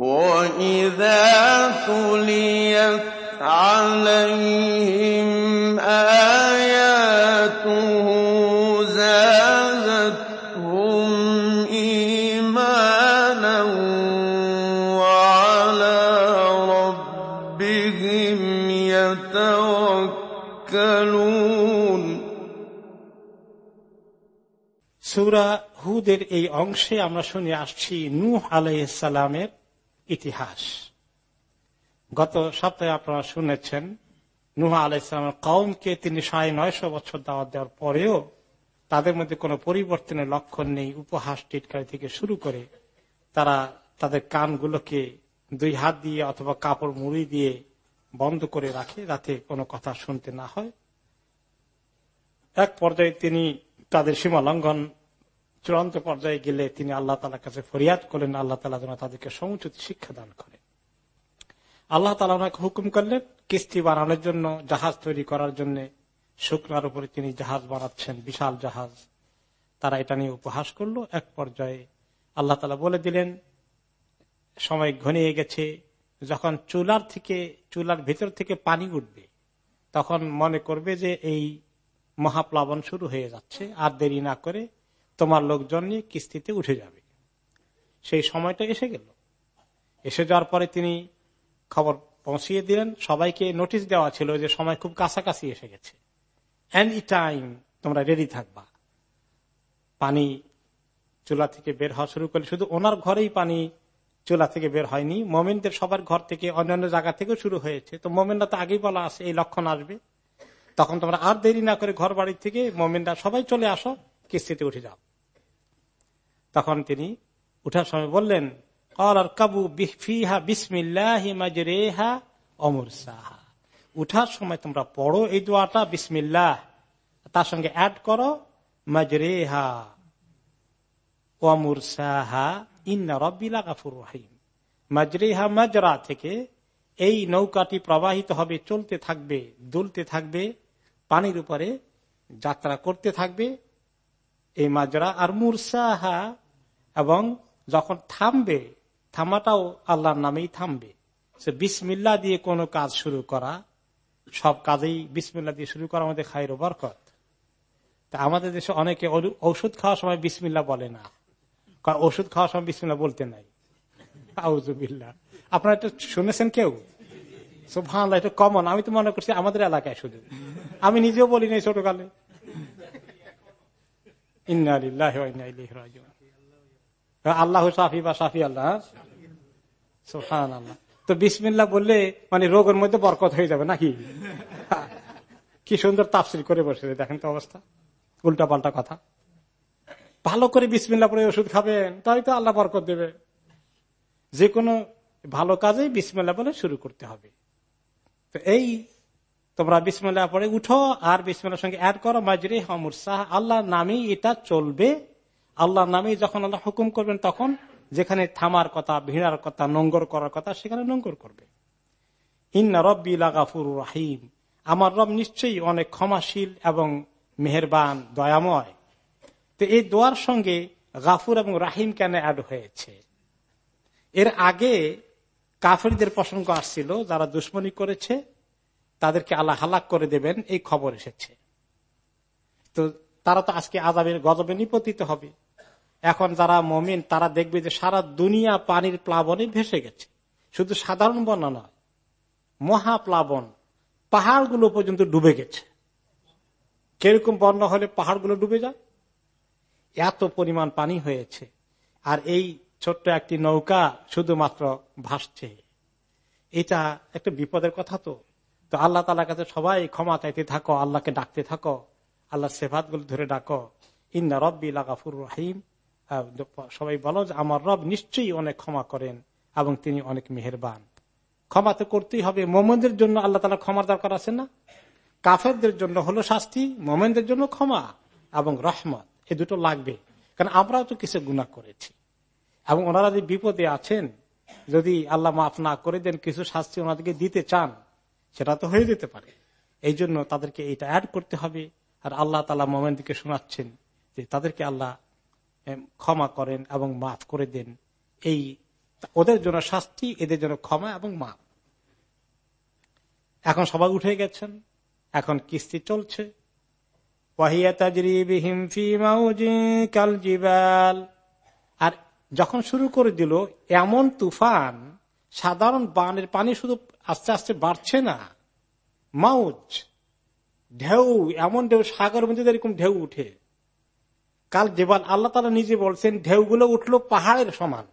وَإِذَا تُلِيَتْ عَلَيْهِمْ آيَاتُهُ زَادَتْهُمْ إِيمَانًا وَعَلَىٰ رَبِّهِمْ يَتَوَكَّلُونَ সুরা হুদের এই অংশে আমরা শুনে আসছি নূহ আলাইসালামের ইতিহাস। গত সপ্তাহে আপনারা শুনেছেন, নুহা আলাইসালামের কৌমকে তিনি সাড়ে নয়শো বছর দাওয়াত দেওয়ার পরেও তাদের মধ্যে কোনো পরিবর্তনের লক্ষণ নেই, উপহাস টিটকারি থেকে শুরু করে তারা তাদের কানগুলোকে দুই হাত দিয়ে অথবা কাপড় মুড়ি দিয়ে বন্ধ করে রাখে, যাতে কোনো কথা শুনতে না হয়। এক পর্যায়ে তিনি তাদের সীমা লঙ্ঘন চূড়ান্ত পর্যায়ে গেলে তিনি আল্লাহ তালার কাছে ফরিয়াদ করলেন, আল্লাহ তালা যেন তাদেরকে সমুচিত শিক্ষা দান করে আল্লাহ তালা ওনাকে হুকুম করলেন, কিস্তি বানানোর জন্য, জাহাজ তৈরি করার জন্য। শুকনার উপরে তিনি জাহাজ বানাচ্ছেন, বিশাল জাহাজ। তারা এটা নিয়ে উপহাস করল। এক পর্যায়ে আল্লাহ তালা বলে দিলেন, সময় ঘনিয়ে গেছে, যখন চুলার থেকে, চুলার ভিতর থেকে পানি উঠবে, তখন মনে করবে যে এই মহাপ্লাবন শুরু হয়ে যাচ্ছে, আর দেরি না করে তোমার লোকজন নিয়ে কিস্তিতে উঠে যাবে। সেই সময়টা এসে গেল। এসে যাওয়ার পরে তিনি খবর পৌঁছিয়ে দিলেন। সবাইকে নোটিশ দেওয়া ছিল যে সময় খুব কাছাকাছি এসে গেছে। এনি টাইম তোমরা রেডি থাকবা। পানি চুলা থেকে বের হওয়া শুরু করলে শুধু ওনার ঘরেই পানি চুলা থেকে বের হয়নি, মোমেনদের সবার ঘর থেকে অন্যান্য জায়গা থেকেও শুরু হয়েছে। তো মোমেনরা তো আগেই বলা আছে, এই লক্ষণ আসবে। তখন তোমরা আর দেরি না করে ঘর বাড়ি থেকে মোমেনরা সবাই চলে আসো, কিস্তিতে উঠে যাও। তখন তিনি উঠার সময় বললেন কাবু সাহা উঠার সময় তোমরা পড়ো এই দোয়াটা, বিসমিল্লাহ। তার সঙ্গে অ্যাড করো, মাজরেহা অমুর সাহা ইন্না রব্বিলা গাফুর রহিম। মাজরেহা মাজরা থেকে এই নৌকাটি প্রবাহিত হবে, চলতে থাকবে, দুলতে থাকবে, পানির উপরে যাত্রা করতে থাকবে। এই মাজরা আর মুরসাহা এবং যখন থামবে, থামাটাও আল্লাহর নামেই থামবে। সে বিসমিল্লা দিয়ে কোনো কাজ শুরু করা, সব কাজেই বিসমিল্লা দিয়ে শুরু করা আমাদের খায়ের বরকত। তা আমাদের দেশে অনেকে ঔষধ খাওয়ার সময় বিসমিল্লা বলে না। কারণ ওষুধ খাওয়ার সময় বিসমিল্লা বলতে নাই। আউজুবিল্লা আপনারা এটা শুনেছেন কেউ? ভালো এটা কমন। আমি তো মনে করছি আমাদের এলাকায় শুধু। আমি নিজেও বলি নাই ছোটকালে আল্লাহ সাফি বা সাফি আল্লাহ। আল্লাহ তো বিসমিল্লা বললে মানে রোগের মধ্যে বরকত হয়ে যাবে নাকি? কি সুন্দর তাফসিল করে বসে দেখেন তো অবস্থা। উল্টা পাল্টা কথা। ভালো করে বিসমিল্লা পরে ওষুধ খাবেন তাই তো আল্লাহ বরকত দেবে। যে কোনো ভালো কাজে বিসমিল্লা বলে শুরু করতে হবে। তো এই তোমরা বিসমিল্লা পরে উঠো, আর বিসমিল্লার সঙ্গে অ্যাড করো মাজরে হমুর শাহ আল্লাহ নামেই এটা চলবে। আল্লাহ নামে যখন আল্লাহ হুকুম করবেন, তখন যেখানে থামার কথা, ভিড়ার কথা, নোংর করার কথা, সেখানে নোংর করবে। ইন্না রব্বি লাগাফুর রাহিম। আমার রব নিশ্চয়ই অনেক ক্ষমাশীল এবং মেহরবান, দয়াময়। তো এই দোয়ার সঙ্গে গাফুর এবং রাহিম কেন অ্যাড হয়েছে? এর আগে কাফেরদের প্রসঙ্গ আসছিল, যারা দুশ্মনী করেছে, তাদেরকে আল্লাহ হালাক করে দেবেন, এই খবর এসেছে। তো তারা তো আজকে আজাবের গজবে নিপতিত হবে। এখন যারা মমিন, তারা দেখবে যে সারা দুনিয়া পানির প্লাবনে ভেসে গেছে। শুধু সাধারণ বন্যা নয়, মহাপ্লাবন, পাহাড়গুলো পর্যন্ত ডুবে গেছে। কীরকম বন্যা হলে পাহাড়গুলো ডুবে যায়? এত পরিমাণ পানি হয়েছে, আর এই ছোট্ট একটি নৌকা শুধুমাত্র ভাসছে। এটা একটা বিপদের কথা তো। তো আল্লাহ তালার কাছে সবাই ক্ষমা চাইতে থাকো, আল্লাহকে ডাকতে থাকো আল্লাহ সেফাত ধরে ডাকো। ইন্না রব্বি লাগাফুর রহিম। সবাই বলো যে আমার রব নিশ্চয়ই অনেক ক্ষমা করেন এবং তিনি অনেক মেহরবান। ক্ষমা তো করতেই হবে। মোমেনদের জন্য আল্লাহ তালা ক্ষমার দরকার আছে না? কাফেরদের জন্য হলো শাস্তি, মোমেনদের জন্য ক্ষমা এবং রহমত। এ দুটো লাগবে। কারণ আমরাও তো কিছু গুণা করেছি। এবং ওনারা যে বিপদে আছেন, যদি আল্লাহ মাফ না করে দেন, কিছু শাস্তি ওনাদেরকে দিতে চান, সেটা তো হয়ে যেতে পারে। এই জন্য তাদেরকে এটা অ্যাড করতে হবে। আর আল্লাহ তালা মোমেনদিকে শোনাচ্ছেন যে তাদেরকে আল্লাহ ক্ষমা করেন এবং মাফ করে দেন। এই ওদের জন্য শাস্তি, এদের জন্য ক্ষমা এবং মাপ এখন সবাই উঠে গেছেন। এখন কিস্তি চলছে। আর যখন শুরু করে দিল, এমন তুফান, সাধারণ বানের পানি শুধু আস্তে আস্তে বাড়ছে না। মাউজ, ঢেউ, এমন ঢেউ, সাগর মধ্যে এরকম ঢেউ উঠে। কাল জেবাল আল্লাহ তালা নিজে বলছেন, ঢেউগুলো উঠল পাহাড়ের সমান।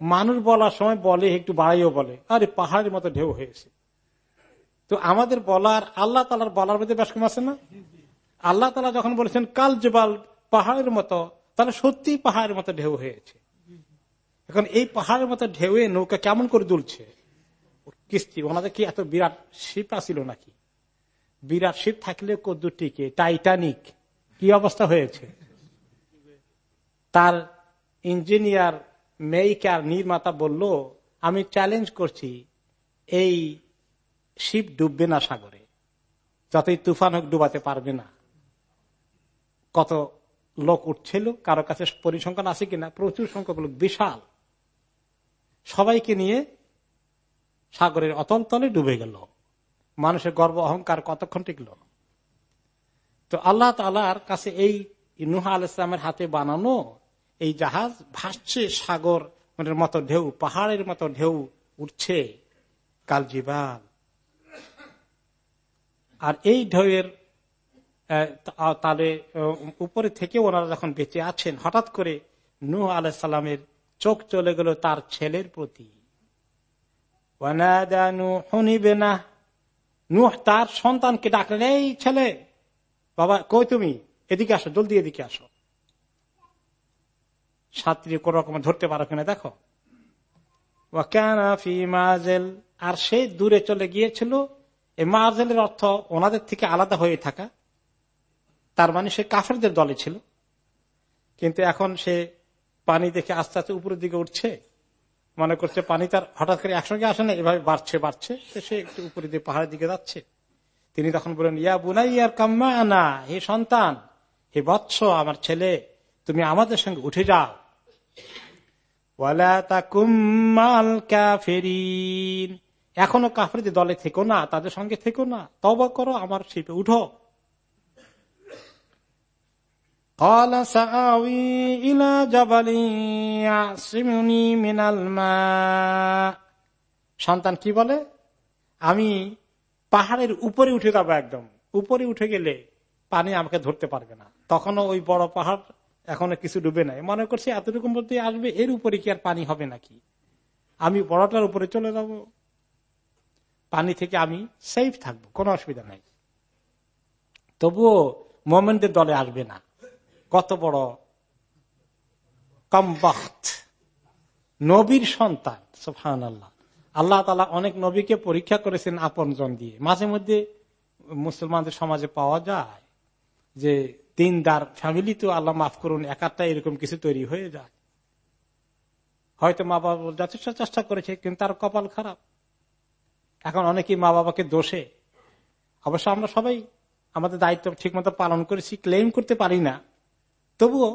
মানুষ বলার সময় বলে, একটু বাড়াইও বলে, আরে পাহাড়ের মতো ঢেউ হয়েছে। তো আমাদের বলার, আল্লাহ তালার বলার মধ্যে বেশ কম আছে না? আল্লাহ তালা যখন বলেছেন, কাল জেবাল পাহাড়ের মতো, তাহলে সত্যি পাহাড়ের মতো ঢেউ হয়েছে। এখন এই পাহাড়ের মতো ঢেউয়ে নৌকা কেমন করে দুলছে? কিস্তি, ওনাদের কি এত বিরাট শিপ আসিল নাকি? বিরাট শিপ থাকলে কদ্দুর টিকে টাইটানিক কি অবস্থা হয়েছে? তার ইঞ্জিনিয়ার মেইকার নির্মাতা বলল, আমি চ্যালেঞ্জ করছি এই শিপ ডুববে না সাগরে। যতই তুফান হোক ডুবাতে পারবে না। কত লোক উঠছিল, কারও কাছে পরিসংখ্যান আছে কিনা? প্রচুর সংখ্যক লোক, বিশাল। সবাইকে নিয়ে সাগরের অতল তলে ডুবে গেল। মানুষের গর্ব, অহংকার কতক্ষণ টিকল? তো আল্লাহ তালার কাছে এই নুহা আল ইসলামের হাতে বানানো এই জাহাজ ভাসছে সাগর মতো ঢেউ, পাহাড়ের মতো ঢেউ উঠছে কালজিবাল। আর এই ঢেউয়ের তাহলে উপরে থেকে ওনারা যখন বেঁচে আছেন, হঠাৎ করে নুহ আলাইসাল্লামের চোখ চলে গেল তার ছেলের প্রতি। নুহ তার সন্তানকে ডাকলেন, এই ছেলে! বাবা, কই তুমি? এদিকে আসো, জলদি এদিকে আসো। ছাত্রী কোন রকম ধরতে পারো কিনা, দেখো। আর সে দূরে চলে গিয়েছিল। এই মাজেলের অর্থ ওনাদের থেকে আলাদা হয়ে থাকা। তার মানে সে কাফেরদের দলে ছিল। কিন্তু এখন সে পানি দেখে আস্তে আস্তে উপরের দিকে উঠছে। মনে করছে পানি তার হঠাৎ করে একসঙ্গে আসে না, এভাবে বাড়ছে বাড়ছে। সে একটু উপরে দিয়ে পাহাড়ের দিকে যাচ্ছে। তিনি তখন বলেন, ইয়া বুনাই আর কাম্মা আনা হে সন্তান, হে বৎস, আমার ছেলে, তুমি আমাদের সঙ্গে উঠে যাও। এখনও কাফেরদের দলে থেকো না, তাদের সঙ্গে থেকো না তবা করো, আমার শিল্পে উঠো। সন্তান কি বলে? আমি পাহাড়ের উপরে উঠে যাব একদম। উপরে উঠে গেলে পানি আমাকে ধরতে পারবে না। তখনও ওই বড় পাহাড় এখনও কিছু ডুবে নাই। মনে করছি এতটুকু মধ্যে আসবে, এর উপরে কি আর পানি হবে নাকি? আমি বড়টার উপরে চলে যাব। পানি থেকে আমি সেফ থাকব, কোনো অসুবিধা নাই। তবুও মোমেন্টের দলে আসবে না। কত বড় কমবাখত নবীর সন্তান সোফান আল্লাহ আল্লাহ তালা অনেক নবীকে পরীক্ষা করেছেন আপন জন দিয়ে। মাঝে মধ্যে মুসলমানদের সমাজে পাওয়া যায় যে দিনদার ফ্যামিলি তো আল্লাহ মাফ করুন একাত্তা এরকম কিছু তৈরি হয়ে যায়। হয়তো মা বাবা যথেষ্ট চেষ্টা করেছে, কিন্তু তার কপাল খারাপ। এখন অনেকেই মা বাবাকে দোষে। অবশ্য আমরা সবাই আমাদের দায়িত্ব ঠিক মতো পালন করেছি ক্লেম করতে পারি না। তবুও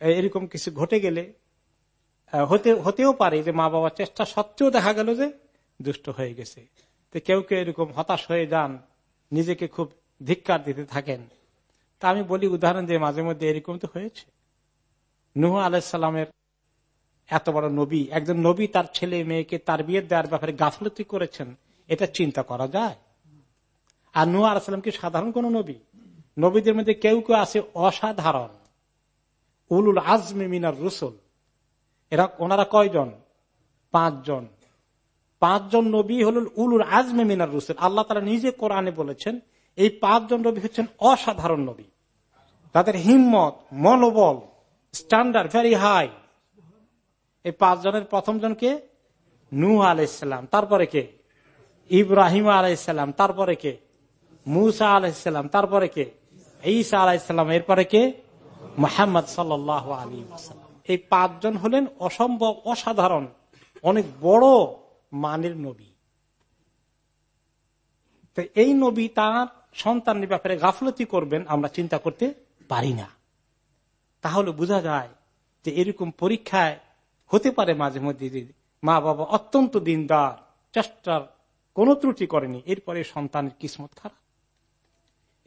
এরকম কিছু ঘটে গেলে হতে, হতেও পারে যে মা বাবার চেষ্টা সত্ত্বেও দেখা গেল যে দুষ্ট হয়ে গেছে। তো কেউ কেউ এরকম হতাশ হয়ে যান, নিজেকে খুব ধিক্কার দিতে থাকেন। তা আমি বলি উদাহরণ যে মাঝে মধ্যে এরকম তো হয়েছে। নুহ আলাইসাল্লামের এত বড় নবী, একজন নবী তার ছেলে মেয়েকে তার বিয়ে দেওয়ার ব্যাপারে গাফলতি করেছেন, এটা চিন্তা করা যায়। আর নুহ আলাইসাল্লাম কি সাধারণ কোন নবী? নবীদের মধ্যে কেউ কেউ আছে অসাধারণ। উলুল আজমি মিনার রুসুল। এরা, ওনারা কয়জন? পাঁচজন। পাঁচজন নবী হল উলুর আজমে মিনার রুসুল। আল্লাহ তারা নিজে কোরআনে বলেছেন, এই পাঁচজন নবী হচ্ছেন অসাধারণ নবী। তাদের হিম্মত, মনোবল স্ট্যান্ডার্ড ভেরি হাই এই পাঁচজনের প্রথম জনকে নু আলাইসাল্লাম তারপরে কে? ইব্রাহিম আলাইসাল্লাম তারপরে কে? মুসা আলাইসাল্লাম তারপরে কে? ঈসা আলাইসাল্লাম এরপরে কে? মোহাম্মদ সাল্লাহ আলী এই পাঁচজন হলেন অসম্ভব, অসাধারণ, অনেক বড় মানের নবী। তো এই নবী তার সন্তানের ব্যাপারে গাফলতি করবেন, আমরা চিন্তা করতে পারি না। তাহলে বোঝা যায় যে এরকম পরীক্ষায় হতে পারে মাঝে মধ্যে মা বাবা অত্যন্ত দিনদার, চেষ্টার কোন ত্রুটি করেনি, এরপরে সন্তানের কিসমত খারাপ।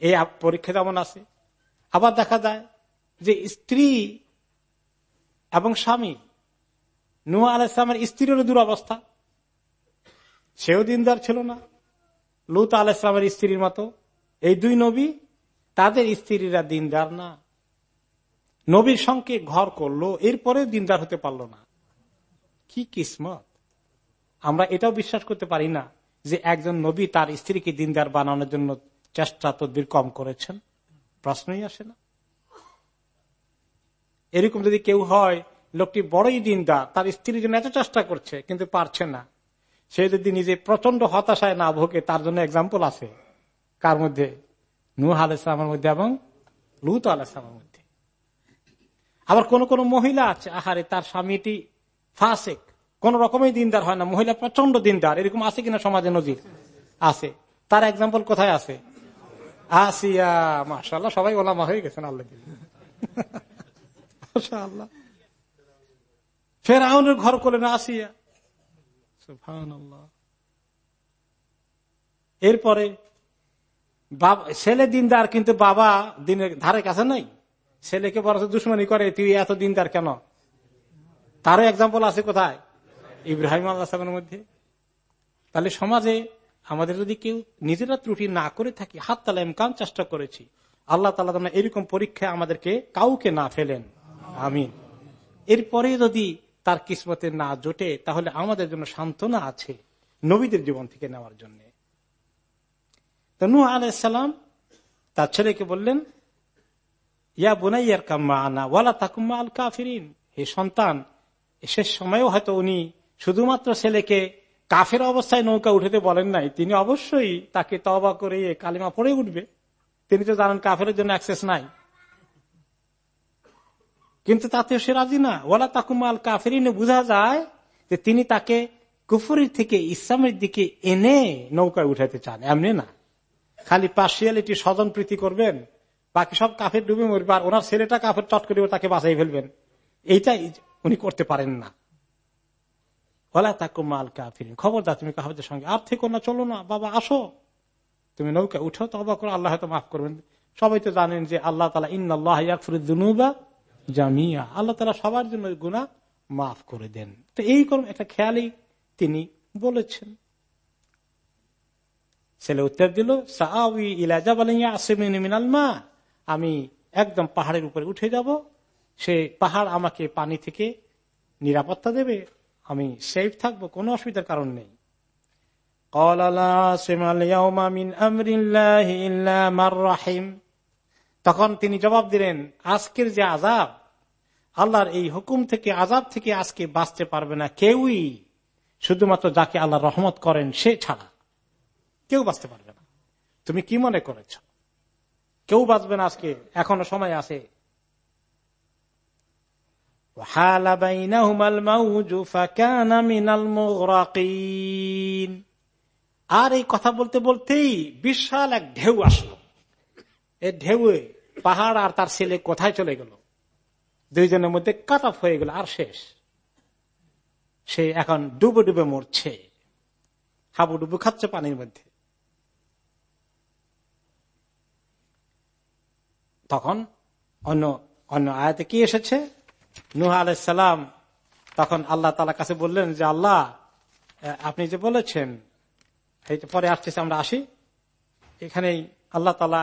এই পরীক্ষা যেমন আছে, আবার দেখা যায় যে স্ত্রী এবং স্বামী। নুয়া আল ইসলামের স্ত্রীরও দুরবস্থা। সেও দিনদার ছিল না। লুত আল ইসলামের স্ত্রীর মতো। এই দুই নবী, তাদের স্ত্রীরা দিনদার না। নবীর সঙ্গে ঘর করল এরপরে দিনদার হতে পারল না। কি কিসমত। আমরা এটাও বিশ্বাস করতে পারি না যে একজন নবী তার স্ত্রীকে দিনদার বানানোর জন্য চেষ্টা তদ্বির কম করেছেন। প্রশ্নই আসে না। এরকম যদি কেউ হয়, লোকটি বড়ই দিনদার, তার স্ত্রীর জন্য এত চেষ্টা করছে, কিন্তু পারছে না। সে যদি নিজে প্রচণ্ড হতাশায় না ভোগে, তার জন্য এক্সাম্পল আছে। কার মধ্যে? নুহ আল ইসলামের মধ্যে এবং লুত আল ইসলামের মধ্যে। আবার কোন কোন মহিলা আছে, আহারে, তার স্বামীটি ফাসেক। কোন রকমের দিনদার হয় না, মহিলা প্রচণ্ড দিনদার। এরকম আছে কিনা সমাজে নজির? আছে। তার এক্সাম্পল কোথায় আছে? আসিয়া মাসাল্লাহ সবাই ওলামা হয়ে গেছেন, আল্লাহ আল্লাহ ফের আউনের ঘর করলেন আসিয়া। এরপরে ছেলে দিনদার, কিন্তু বাবা দিনের ধারে কাছে নাই। ছেলেকে বড় দুশ্মনী করে, তুই এত দিনদার কেন? তারও এক্সাম্পল আছে কোথায়? ইব্রাহিম আল্লাহ সাহেবের মধ্যে। তাহলে সমাজে আমাদের যদি কেউ নিজেরা ত্রুটি না করে থাকি, হাত তালা এমকান চেষ্টা করেছি, আল্লাহ তালা এরকম পরীক্ষায় আমাদেরকে কাউকে না ফেলেন। আমিন। এরপরে যদি তার কিসমতে না জোটে, তাহলে আমাদের জন্য সান্ত্বনা আছে নবীদের জীবন থেকে নেওয়ার জন্য। তো নু আলাইসালাম তার ছেলেকে বললেন, ইয়া বোনাইয়ার কাম্মা আনা, ওয়ালা তাকুম্মা আল কাফিরিন। হে সন্তান, শেষ সময়েও হয়তো উনি শুধুমাত্র ছেলেকে কাফের অবস্থায় নৌকা উঠেতে বলেন নাই, তিনি অবশ্যই তাকে তবা করে কালিমা পড়ে উঠবে। তিনি তো জানেন কাফের জন্য অ্যাক্সেস নাই। কিন্তু তাতে সে রাজি না। ওলা তাকুমাল কাফেরিনে বোঝা যায় যে তিনি তাকে কুফুরির থেকে ইসলামের দিকে এনে নৌকায় উঠাতে চান। এমনি না। খালি পার্সিয়ালিটি, স্বজন প্রীতি করবেন, বাকি সব কাফের ডুবে মরবে, আর ওনার ছেলেটা কাফের চট করে তাকে বাঁচাই ফেলবেন। এইটাই উনি করতে পারেন না। ওলা তাকুমাল কাফির খবরদার, তুমি কাহাবের সঙ্গে আর থেকে না, চলো না, বাবা, আসো। তুমি নৌকা উঠো তো অবাক করে, আল্লাহ হয়তো মাফ করবেন। সবাই তো জানেন যে আল্লাহ তালা ইন আল্লাহ ইয়াকফরুদ্দুনুবা জামিয়া, আল্লাহ তালা সবার জন্য গুণা মাফ করে দেন। তো এই একটা খেয়ালই তিনি বলেছেন। ছেলে উত্তর দিল সাউি ইলাজাবালিমিনাল মা। আমি একদম পাহাড়ের উপরে উঠে যাব, সে পাহাড় আমাকে পানি থেকে নিরাপত্তা দেবে, আমি সেফ থাকব, কোনো অসুবিধার কারণ নেই। তখন তিনি জবাব দিলেন, আজকের যে আজাব আল্লাহর এই হুকুম থেকে আজাব থেকে আজকে বাঁচতে পারবে না কেউই। শুধুমাত্র যাকে আল্লাহ রহমত করেন, সে ছাড়া কেউ বাঁচতে পারবে না। তুমি কি মনে করেছ? কেউ বাঁচবে না আজকে, এখনও সময় আছে। আর এই কথা বলতে বলতেই বিশাল এক ঢেউ আসলো। এ ঢেউ পাহাড় আর তার ছেলে কোথায় চলে গেল? দুইজনের মধ্যে কাট অফ হয়ে গেল আর শেষ। সে এখন ডুবে ডুবে মরছে। হাবু ডুবু খাচ্ছে পানির মধ্যে। তখন অন্য অন্য আয়াতে কি এসেছে? নুহ আলাইসালাম তখন আল্লাহ তালা কাছে বললেন যে, আল্লাহ, আপনি যে বলেছেন, এই পরে আসতেছে, আমরা আসি। এখানেই আল্লাহ তালা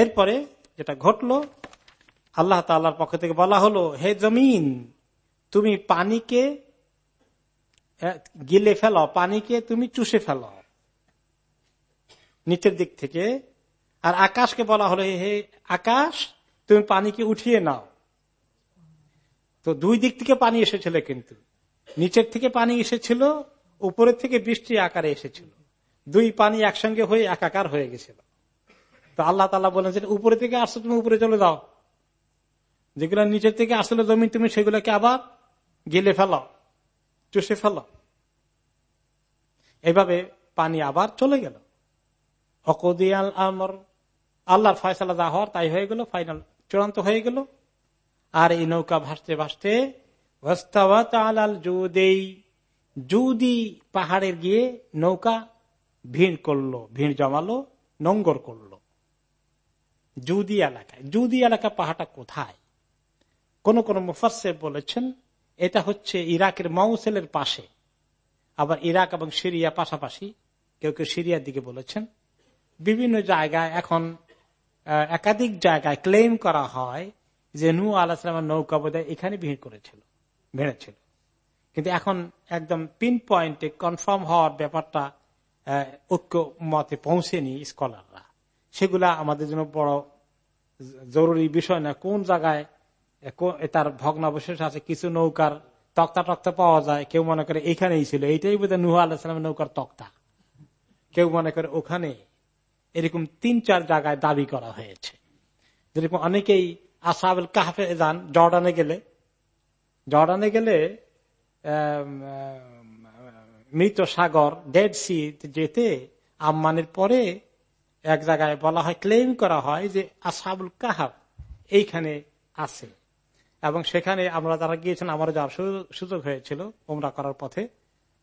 এরপরে যেটা ঘটলো, আল্লাহ তাল্লার পক্ষ থেকে বলা হলো, হে জমিন, তুমি পানিকে গিলে ফেল পানিকে তুমি চুষে ফেল নিচের দিক থেকে। আর আকাশকে বলা হলো, হে আকাশ, তুমি পানিকে উঠিয়ে নাও। তো দুই দিক থেকে পানি এসেছিল কিন্তু। নিচের থেকে পানি এসেছিল, উপরের থেকে বৃষ্টি আকারে এসেছিল। দুই পানি একসঙ্গে হয়ে, একাকার হয়ে গেছিল। তো আল্লাহ তালা বলেন যে উপরে থেকে আসছো, তুমি উপরে চলে যাও। যেগুলো নিচের থেকে আসলে জমি তুমি সেগুলোকে আবার গেলে ফেলো, চুষে ফেলো। এভাবে পানি আবার চলে গেল। আমর, আল্লাহর ফয়সালা যা হওয়ার তাই হয়ে গেল ফাইনাল চূড়ান্ত হয়ে গেল। আর এই নৌকা ভাসতে ভাসতে জুদি পাহাড়ের গিয়ে নৌকা ভিড় করল, ভিড় জমালো, নঙ্গর করল। জুদি এলাকায়। জুদি এলাকা পাহাড়টা কোথায়? কোন কোন মুফাসে বলেছেন, এটা হচ্ছে ইরাকের মাউসেলের পাশে। আবার ইরাক এবং সিরিয়া পাশাপাশি কেউ কেউ সিরিয়ার দিকে বলেছেন। বিভিন্ন জায়গায় এখন একাধিক জায়গায় ক্লেম করা হয় যে নু আলাহামের নৌকা বোধহয় এখানে ভিড় করেছিল, ভেড়েছিল। কিন্তু এখন একদম পিন পয়েন্টে কনফার্ম হওয়ার ব্যাপারটা ঐক্য মতে পৌঁছেনি স্কলাররা সেগুলা আমাদের জন্য বড় জরুরি বিষয় না। কোন জায়গায় তার ভগ্নাবশেষ আছে, কিছু নৌকার তক্তা টক্তা পাওয়া যায়, কেউ মনে করে এখানেই ছিল, এইটাই বোধ হয় নুহ আলাহিসামের নৌকার তক্তা। কেউ মনে করে ওখানে এরকম তিন চার জায়গায় দাবি করা হয়েছে। যেরকম অনেকেই আসাবুল কাহাফে যান, জর্ডানে গেলে। জর্ডানে গেলে মৃত সাগর, ডেড সি যেতে আম্মানের পরে এক জায়গায় বলা হয় ক্লেম করা হয় যে আসাবুল কাহাব এইখানে আছে। এবং সেখানে আমরা যারা গিয়েছেন আমার যাওয়ার সুযোগ হয়েছিল ওমরা করার পথে।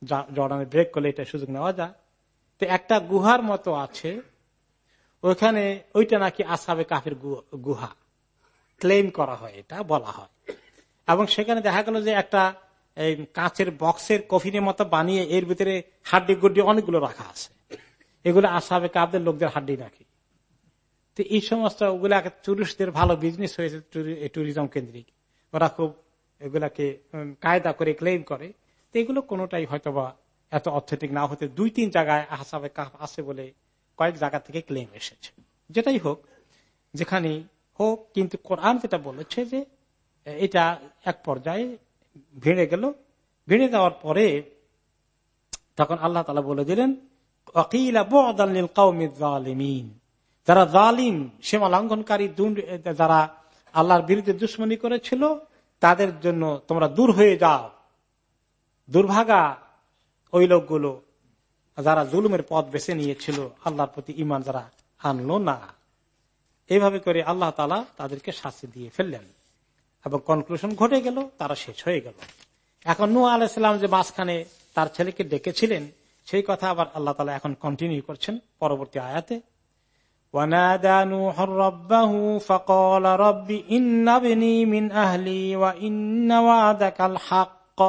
জর্ডানে ব্রেক করলে এটা সুযোগ নেওয়া যায়। তো একটা গুহার মতো আছে। ওইখানে ওইটা নাকি আসাবে কাফের গুহা। ক্লেম করা হয়, এটা বলা হয়। এবং সেখানে দেখা গেল যে একটা কাঁচের বক্সের কফিনের মতো বানিয়ে এর ভিতরে হাড্ডি গুড্ডি অনেকগুলো রাখা আছে। এগুলো আসাবে কাপদের লোকদের হাড্ডি রাখি তো এই সমস্ত ওগুলা টুরিস্টদের ভালো বিজনেস হয়েছে ট্যুরিজম কেন্দ্রিক। ওরা খুব এগুলাকে কায়দা করে ক্লেম করে। তো এগুলো কোনোটাই হয়তোবা এত অর্থনৈতিক না হতে দুই তিন জায়গায় আসাবে কাপ আছে বলে কয়েক জায়গা থেকে ক্লেম এসেছে। যেটাই হোক, যেখানে হোক, কিন্তু কোরআন যেটা বলেছে যে, এটা এক পর্যায়ে ভিড়ে গেল। ভিড়ে যাওয়ার পরে তখন আল্লাহ তালা বলে দিলেন যারা জালিম সীমা লঙ্ঘনকারী যারা আল্লাহর বিরুদ্ধে দুশ্মনী করেছিল, তাদের জন্য তোমরা দূর হয়ে যাও। দুর্ভাগা ওই লোকগুলো যারা জুলুমের পথ বেছে নিয়েছিল, আল্লাহর প্রতি ইমান যারা আনলো না। এইভাবে করে আল্লাহ তালা তাদেরকে শাস্তি দিয়ে ফেললেন। এবং কনক্লুশন ঘটে গেল, তারা শেষ হয়ে গেল। এখন নু আলাইসাল্লাম যে মাঝখানে তার ছেলেকে ডেকেছিলেন সেই কথা আবার আল্লাহ তালা এখন কন্টিনিউ করছেন পরবর্তী আয়াতে ونادى نوح ربه فقال رب إن ابني من أهلي وإن وعدك الحق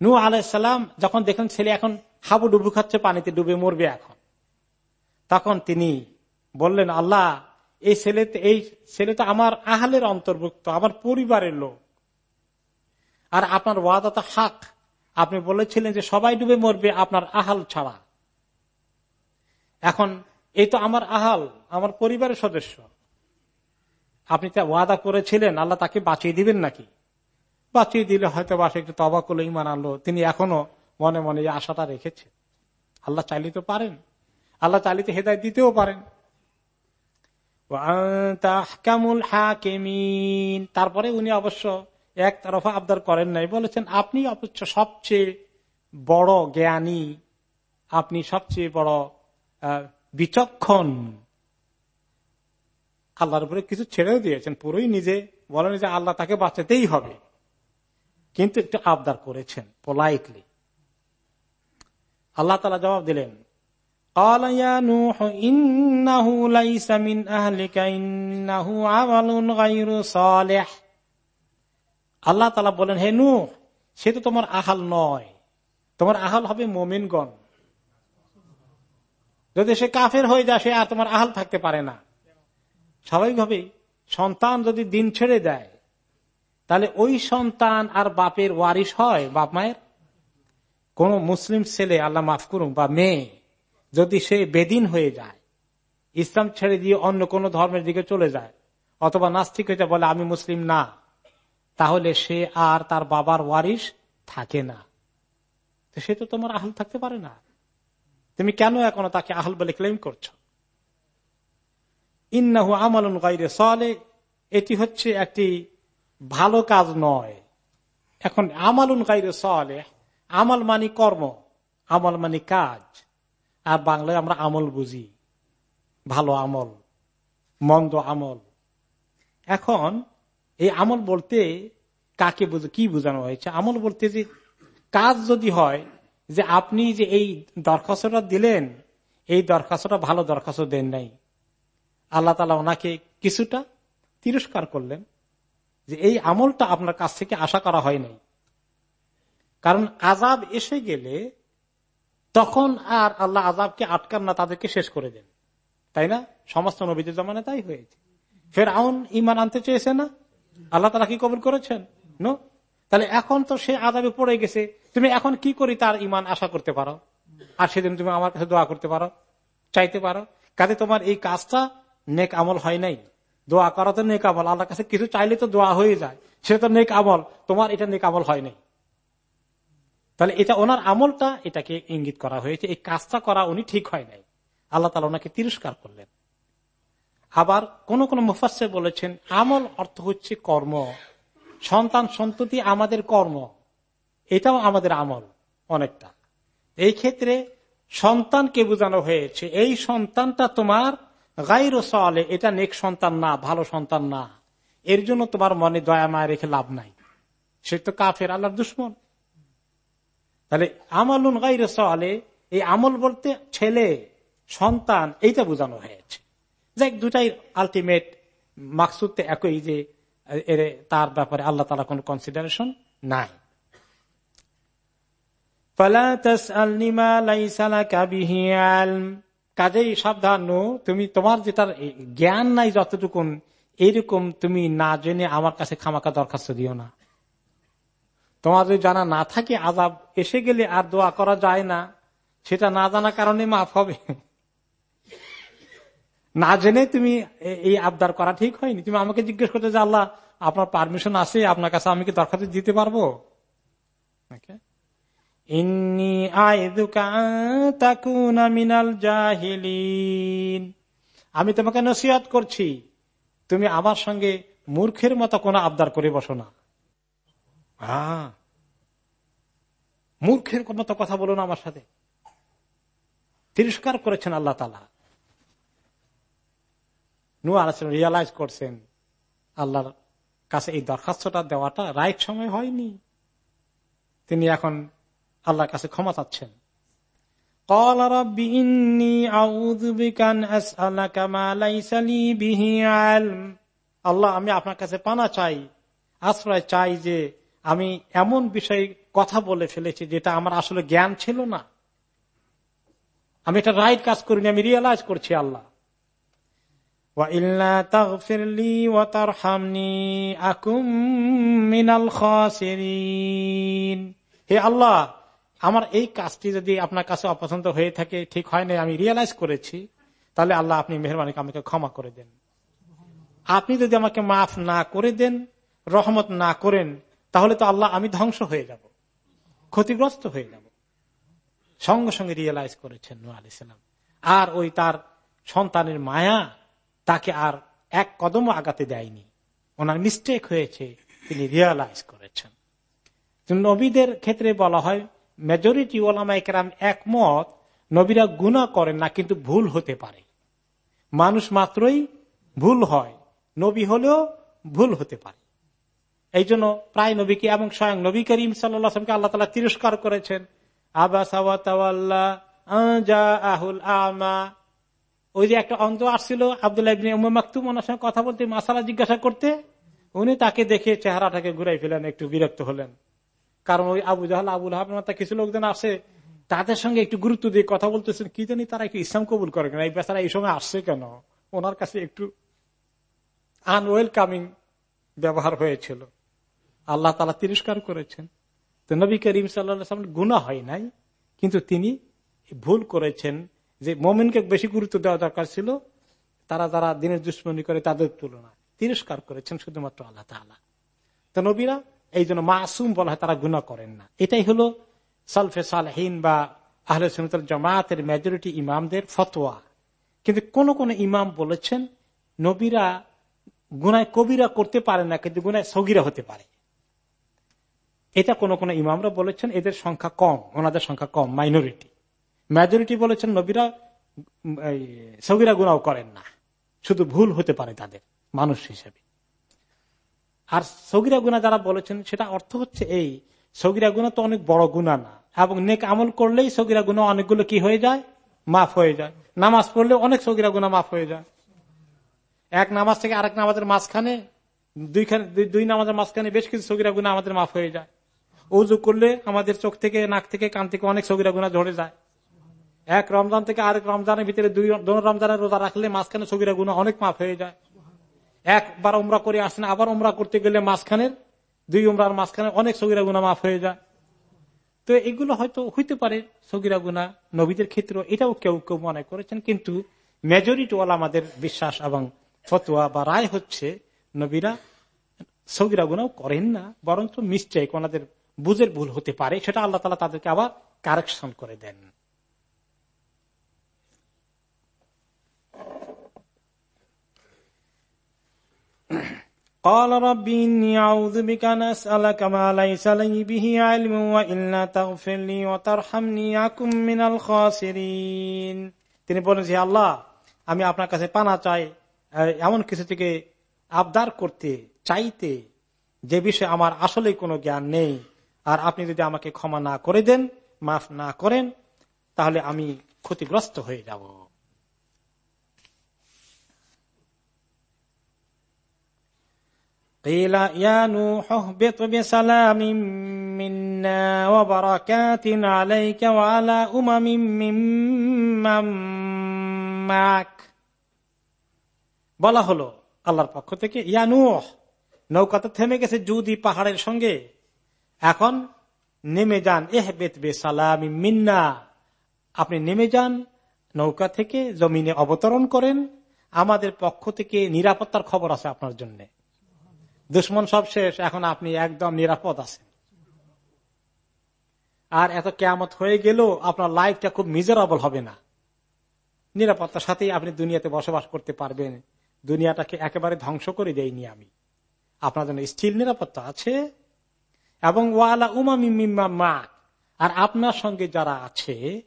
নু আলাইসাল্লাম যখন দেখেন ছেলে এখন হাবু ডুবু খাচ্ছে পানিতে ডুবে মরবে এখন তখন তিনি বললেন আল্লাহ এই ছেলে এই ছেলে তো আমার আহালের অন্তর্ভুক্ত আমার পরিবারের লোক আর আপনার ওয়াদা তো হাক আপনি বলেছিলেন যে সবাই ডুবে মরবে আপনার আহাল ছাড়া। এখন এই তো আমার আহাল, আমার পরিবারের সদস্য। আপনি তা ওয়াদা করেছিলেন, আল্লাহ তাকে বাঁচিয়ে দিবেন নাকি? বাঁচিয়ে দিলে হয়তো বাসে একটু তবা করল ইমান আনলো। তিনি এখনও মনে মনে যে আশাটা রেখেছে। আল্লাহ চাইলে তো পারেন। আল্লাহ চাইলে তো হেদায় দিতেও পারেন। তারপরে উনি অবশ্য এক তরফা আবদার করেন নাই। বলেছেন, আপনি অবশ্য সবচেয়ে বড় জ্ঞানী, আপনি সবচেয়ে বড় বিচক্ষণ। আল্লাহর উপরে কিছু ছেড়েও দিয়েছেন, পুরোই নিজে বলেন যে আল্লাহ তাকে বাঁচাতেই হবে। কিন্তু একটু আবদার করেছেন পোলাইটলি আল্লাহ তালা জবাব দিলেন আল্লাহ তালা বলেন, হে নু সে তো তোমার আহাল নয়। তোমার আহাল হবে মোমিনগণ। যদি সে কাফের হয়ে যায়, সে আর তোমার আহাল থাকতে পারে না। স্বাভাবিকভাবে সন্তান যদি দিন ছেড়ে দেয়, তাহলে ওই সন্তান আর বাপের ওয়ারিস হয়, বাপ মায়ের? কোন মুসলিম ছেলে, আল্লাহ মাফ করুন বা মেয়ে, যদি সে বেদিন হয়ে যায়, ইসলাম ছেড়ে দিয়ে অন্য কোন ধর্মের দিকে চলে যায়, অথবা নাস্তিক হয়ে বলে, আমি মুসলিম না। তাহলে সে আর তার বাবার ওয়ারিস থাকে না। সে তো তোমার আহল থাকতে পারে না। তুমি কেন এখনও তাকে আহল বলে ক্লেম করছ? ইন্নাহু আমলুন গাইরে সলে এটি হচ্ছে একটি ভালো কাজ নয়। এখন আমালুন গাইরে সলে আমল মানি কর্ম, আমল মানি কাজ। আর বাংলায় আমরা আমল বুঝি, ভালো আমল, মন্দ আমল। এখন এই আমল বলতে কাকে কি বোঝানো হয়েছে? আমল বলতে যে কাজ যদি হয়, যে আপনি যে এই দরখাস্তটা দিলেন, এই দরখাস্তটা ভালো দরখাস্ত দেন নাই। আল্লাহ তালা ওনাকে কিছুটা তিরস্কার করলেন যে এই আমলটা আপনার কাছ থেকে আশা করা হয় নাই। কারণ আজাব এসে গেলে তখন আর আল্লাহ আজাবকে আটকান না, তাদেরকে শেষ করে দেন। তাই না? সমস্ত নবীদের জমানে তাই হয়েছে। ফের আউন ইমান আনতে চেয়েছে না? আল্লাহ তালা কি কবুল করেছেন? নো তাহলে এখন তো সে আদাবে পড়ে গেছে। তুমি এখন কি করি তার ইমান আশা করতে পারো? আর সেদিন তুমি আমার কাছে দোয়া করতে পারো, চাইতে পারো। কাজে তোমার এই কাজটা নেক আমল হয় নাই। দোয়া করা তো নেক আমল, আল্লাহর কাছে কিছু চাইলে তো দোয়া হয়ে যায়। সে তো নেক আমল, তোমার এটা নেক আমল হয় নাই। তাহলে এটা ওনার আমলটা, এটাকে ইঙ্গিত করা হয়েছে, এই কাজটা করা উনি ঠিক হয় নাই। আল্লাহ তালা ওনাকে তিরস্কার করলেন। আবার কোন কোন মুফাসে বলেছেন, আমল অর্থ হচ্ছে কর্ম। সন্তান সন্ততি আমাদের কর্ম। এটাও আমাদের আমল অনেকটা। এই ক্ষেত্রে সন্তানকে বোঝানো হয়েছে, এই সন্তানটা তোমার গাইর সলে, এটা নেক সন্তান না, ভালো সন্তান না। এর জন্য তোমার মনে দয়া, মায়া রেখে লাভ নাই। সে তো কাফের, আল্লাহর দুশ্মন। তাহলে আমলুন গাইর সলে, এই আমল বলতে ছেলে, সন্তান, এইটা বোঝানো হয়েছে। যাই দুটাই আলটিমেট মাকসুদ একই যে তার ব্যাপারে আল্লাহ তালা কোন কনসিডারেশন নাই। কাজেই সাবধান তুমি তোমার যেটার জ্ঞান নাই যতটুকুন, এইরকম তুমি না জেনে আমার কাছে খামাকা দরখাস্ত দিও না। তোমার যদি জানা না থাকে আজাব এসে গেলে আর দোয়া করা যায় না। সেটা না জানা কারণে মাফ হবে। না জেনে তুমি এই আবদার করা ঠিক হয়নি। তুমি আমাকে জিজ্ঞেস করতে যে আল্লাহ আপনার পারমিশন আছে আপনার কাছে আমি কি দরখাস্ত দিতে পারব? আমি তোমাকে নসিহত করছি তুমি আমার সঙ্গে মূর্খের মতো কোন আবদার করে বসো না। মূর্খের মতো কথা বলো না আমার সাথে। তিরস্কার করেছেন আল্লাহ তালা নু রিয়ালাইজ করছেন, আল্লাহর কাছে এই দরখাস্তটা দেওয়াটা রাইট সময় হয়নি। তিনি এখন আল্লাহর কাছে ক্ষমা চাচ্ছেন। আল্লাহ, আমি আপনার কাছে পানা চাই, আশ্রয় চাই যে আমি এমন বিষয়ে কথা বলে ফেলেছি যেটা আমার আসলে জ্ঞান ছিল না। আমি এটা রাইট কাজ করিনি, আমি রিয়েলাইজ করছি আল্লাহ। হে আল্লাহ, আমার এই কাজটি যদি আপনার কাছে অপছন্দ হয়ে থাকে, ঠিক হয় না আমি রিয়েলাইজ করেছি, তাহলে আল্লাহ আপনি মেহরবানি আমাকে ক্ষমা করে দেন। আপনি যদি আমাকে মাফ না করে দেন, রহমত না করেন, তাহলে তো আল্লাহ আমি ধ্বংস হয়ে যাব, ক্ষতিগ্রস্ত হয়ে যাব। সঙ্গে সঙ্গে রিয়েলাইজ করেছেন নু আলাইসালাম আর ওই তার সন্তানের মায়া তাকে আর এক কদম আগাতে দেয়নি। ওনার মিস্টেক হয়েছে, তিনি রিয়ালাইজ করেছেন। নবীদের ক্ষেত্রে বলা হয় মেজরিটি ওলামাইকেরাম একমত, নবীরা গুণা করেন না, কিন্তু ভুল হতে পারে। মানুষ মাত্রই ভুল হয়, নবী হলেও ভুল হতে পারে। এই জন্য প্রায় নবীকে এবং স্বয়ং নবী করিম সাল্লামকে আল্লাহ তালা তিরস্কার করেছেন, আবাস আহুল আমা ওই যে একটা অন্ধ আসছিল, আবদুল্লাহ ওনার সঙ্গে কথা বলতে মাসালা জিজ্ঞাসা করতে, উনি তাকে দেখে চেহারাটাকে ঘুরাই ফেলেন, একটু বিরক্ত হলেন। কারণ ওই আবু জাহাল আবুল হাবনা কিছু লোকজন আসে, তাদের সঙ্গে একটু গুরুত্ব দিয়ে কথা বলতেছেন। কি জানি তারা একটু ইসলাম কবুল করে কেন, এই বেচারা এই সময় আসছে কেন? ওনার কাছে একটু আনওয়েলকামিং ব্যবহার হয়েছিল। আল্লাহ তালা তিরস্কার করেছেন। তো নবী করিম সাল্লাম গুণা হয় নাই, কিন্তু তিনি ভুল করেছেন। যে মোমিনকে বেশি গুরুত্ব দেওয়া দরকার ছিল, তারা যারা দিনের দুশ্মনী করে তাদের তুলনায় তিরস্কার করেছেন শুধুমাত্র আল্লাহ তালা তো নবীরা এই জন্য মাসুম বলা হয়, তারা গুণা করেন না। এটাই হলো সালফে সালহীন বা আহলে সুনতল জামাতের মেজরিটি ইমামদের ফতোয়া। কিন্তু কোন কোন ইমাম বলেছেন, নবীরা গুনায় কবিরা করতে পারে না, কিন্তু গুনায় সগিরা হতে পারে। এটা কোন কোন ইমামরা বলেছেন, এদের সংখ্যা কম, ওনাদের সংখ্যা কম মাইনরিটি মেজরিটি বলেছেন নবীরা সগিরা গুনাও করেন না। শুধু ভুল হতে পারে তাদের, মানুষ হিসেবে। আর সগিরা গুণা যারা বলেছেন, সেটা অর্থ হচ্ছে এই, সগিরা গুণা তো অনেক বড় গুণা না। এবং নেক আমল করলেই সগিরা গুণা অনেকগুলো কি হয়ে যায়? মাফ হয়ে যায়। নামাজ পড়লে অনেক সগিরা গুণা মাফ হয়ে যায়। এক নামাজ থেকে আরেক নামাজের মাঝখানে, দুইখানে, দুই নামাজের মাঝখানে বেশ কিছু সগিরা গুণা আমাদের মাফ হয়ে যায়। উজু করলে আমাদের চোখ থেকে, নাক থেকে, কান থেকে অনেক সগিরা গুণা ঝরে যায়। এক রমজান থেকে আরেক রমজানের ভিতরে দুই রমজানের রোজা রাখলে মাঝখানে সগিরা গুণা অনেক মাফ হয়ে যায়। একবার উমরা করে আসেন আবার উমরা করতে গেলে মাঝখানের দুই উমরার মাঝখানে অনেক সগিরা গুণা মাফ হয়ে যায়। তো এগুলো হয়তো হইতে পারে সগিরা গুণা নবীদের ক্ষেত্রে, এটাও কেউ কেউ মনে করেছেন, কিন্তু মেজরিটি ওয়ালা আমাদের বিশ্বাস এবং ফতোয়া বা রায় হচ্ছে, নবীরা সগিরা গুণাও করেন না, বরঞ্চ মিস্টেক ওনাদের বুঝের ভুল হতে পারে, সেটা আল্লাহ তালা তাদেরকে আবার কারেকশন করে দেন। قال رب إني أعوذ بك أن أسألك ما ليس لي به علم وإلا تغفر لي وترحمني أكن من الخاسرين তিনি বলেন যে আল্লাহ আমি আপনার কাছে পানা চাই এমন কিছু থেকে আবদার করতে চাইতে যে বিষয়ে আমার আসলে কোনো জ্ঞান নেই আর আপনি যদি আমাকে ক্ষমা না করে দেন মাফ না করেন তাহলে আমি ক্ষতিগ্রস্ত হয়ে যাব قيل يا نوح اهبط بسلام منا وبركات عليك وعلى أمم ممن معك বলা হলো আল্লাহর পক্ষ থেকে ইয়ানুহ নৌকাতে থেমে গেছে জুদি পাহাড়ের সঙ্গে এখন নেমে যান এহ বেতবে সালামি মিন্না আপনি নেমে যান নৌকা থেকে জমিনে অবতরণ করেন আমাদের পক্ষ থেকে নিরাপত্তার খবর আছে আপনার জন্য দুশ্মন সব শেষ, এখন আপনি একদম নিরাপদ আছেন। আর এত কেয়ামত হয়ে গেলেও আপনার লাইফটা খুব মিজারেবল হবে না। নিরাপত্তার সাথেই আপনি দুনিয়াতে বসবাস করতে পারবেন। দুনিয়াটাকে একেবারে ধ্বংস করে দেয়নি আমি। আপনার জন্য স্টিল নিরাপত্তা আছে। এবং ওয়ালা উমা মিম্মা মা আর আপনার সঙ্গে যারা আছে,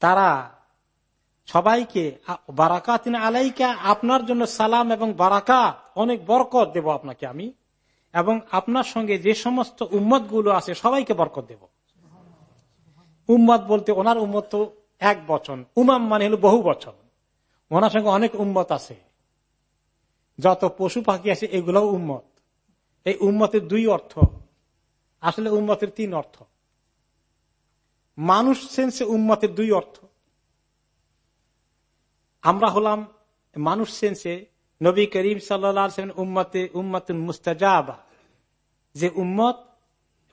তারা সবাইকে বারাকাত আলাইকা, আপনার জন্য সালাম এবং বারাকাত অনেক বরকত দেব আপনাকে আমি। এবং আপনার সঙ্গে যে সমস্ত উম্মতগুলো আছে, সবাইকে বরকত দেব। উম্মত বলতে ওনার উম্মত তো এক বচন। উমাম মানে হলো বহু বচন। ওনার সঙ্গে অনেক উম্মত আছে। যত পশু পাখি আছে, এগুলোও উম্মত। এই উম্মতের দুই অর্থ। আসলে উম্মতের তিন অর্থ। মানুষ সেন্সে উম্মতের দুই অর্থ। আমরা হলাম মানুষ সেন্সে নবী করিম সাল্লাম উম্মতে, উম্মতুন মুস্তাজাবা। যে উম্মত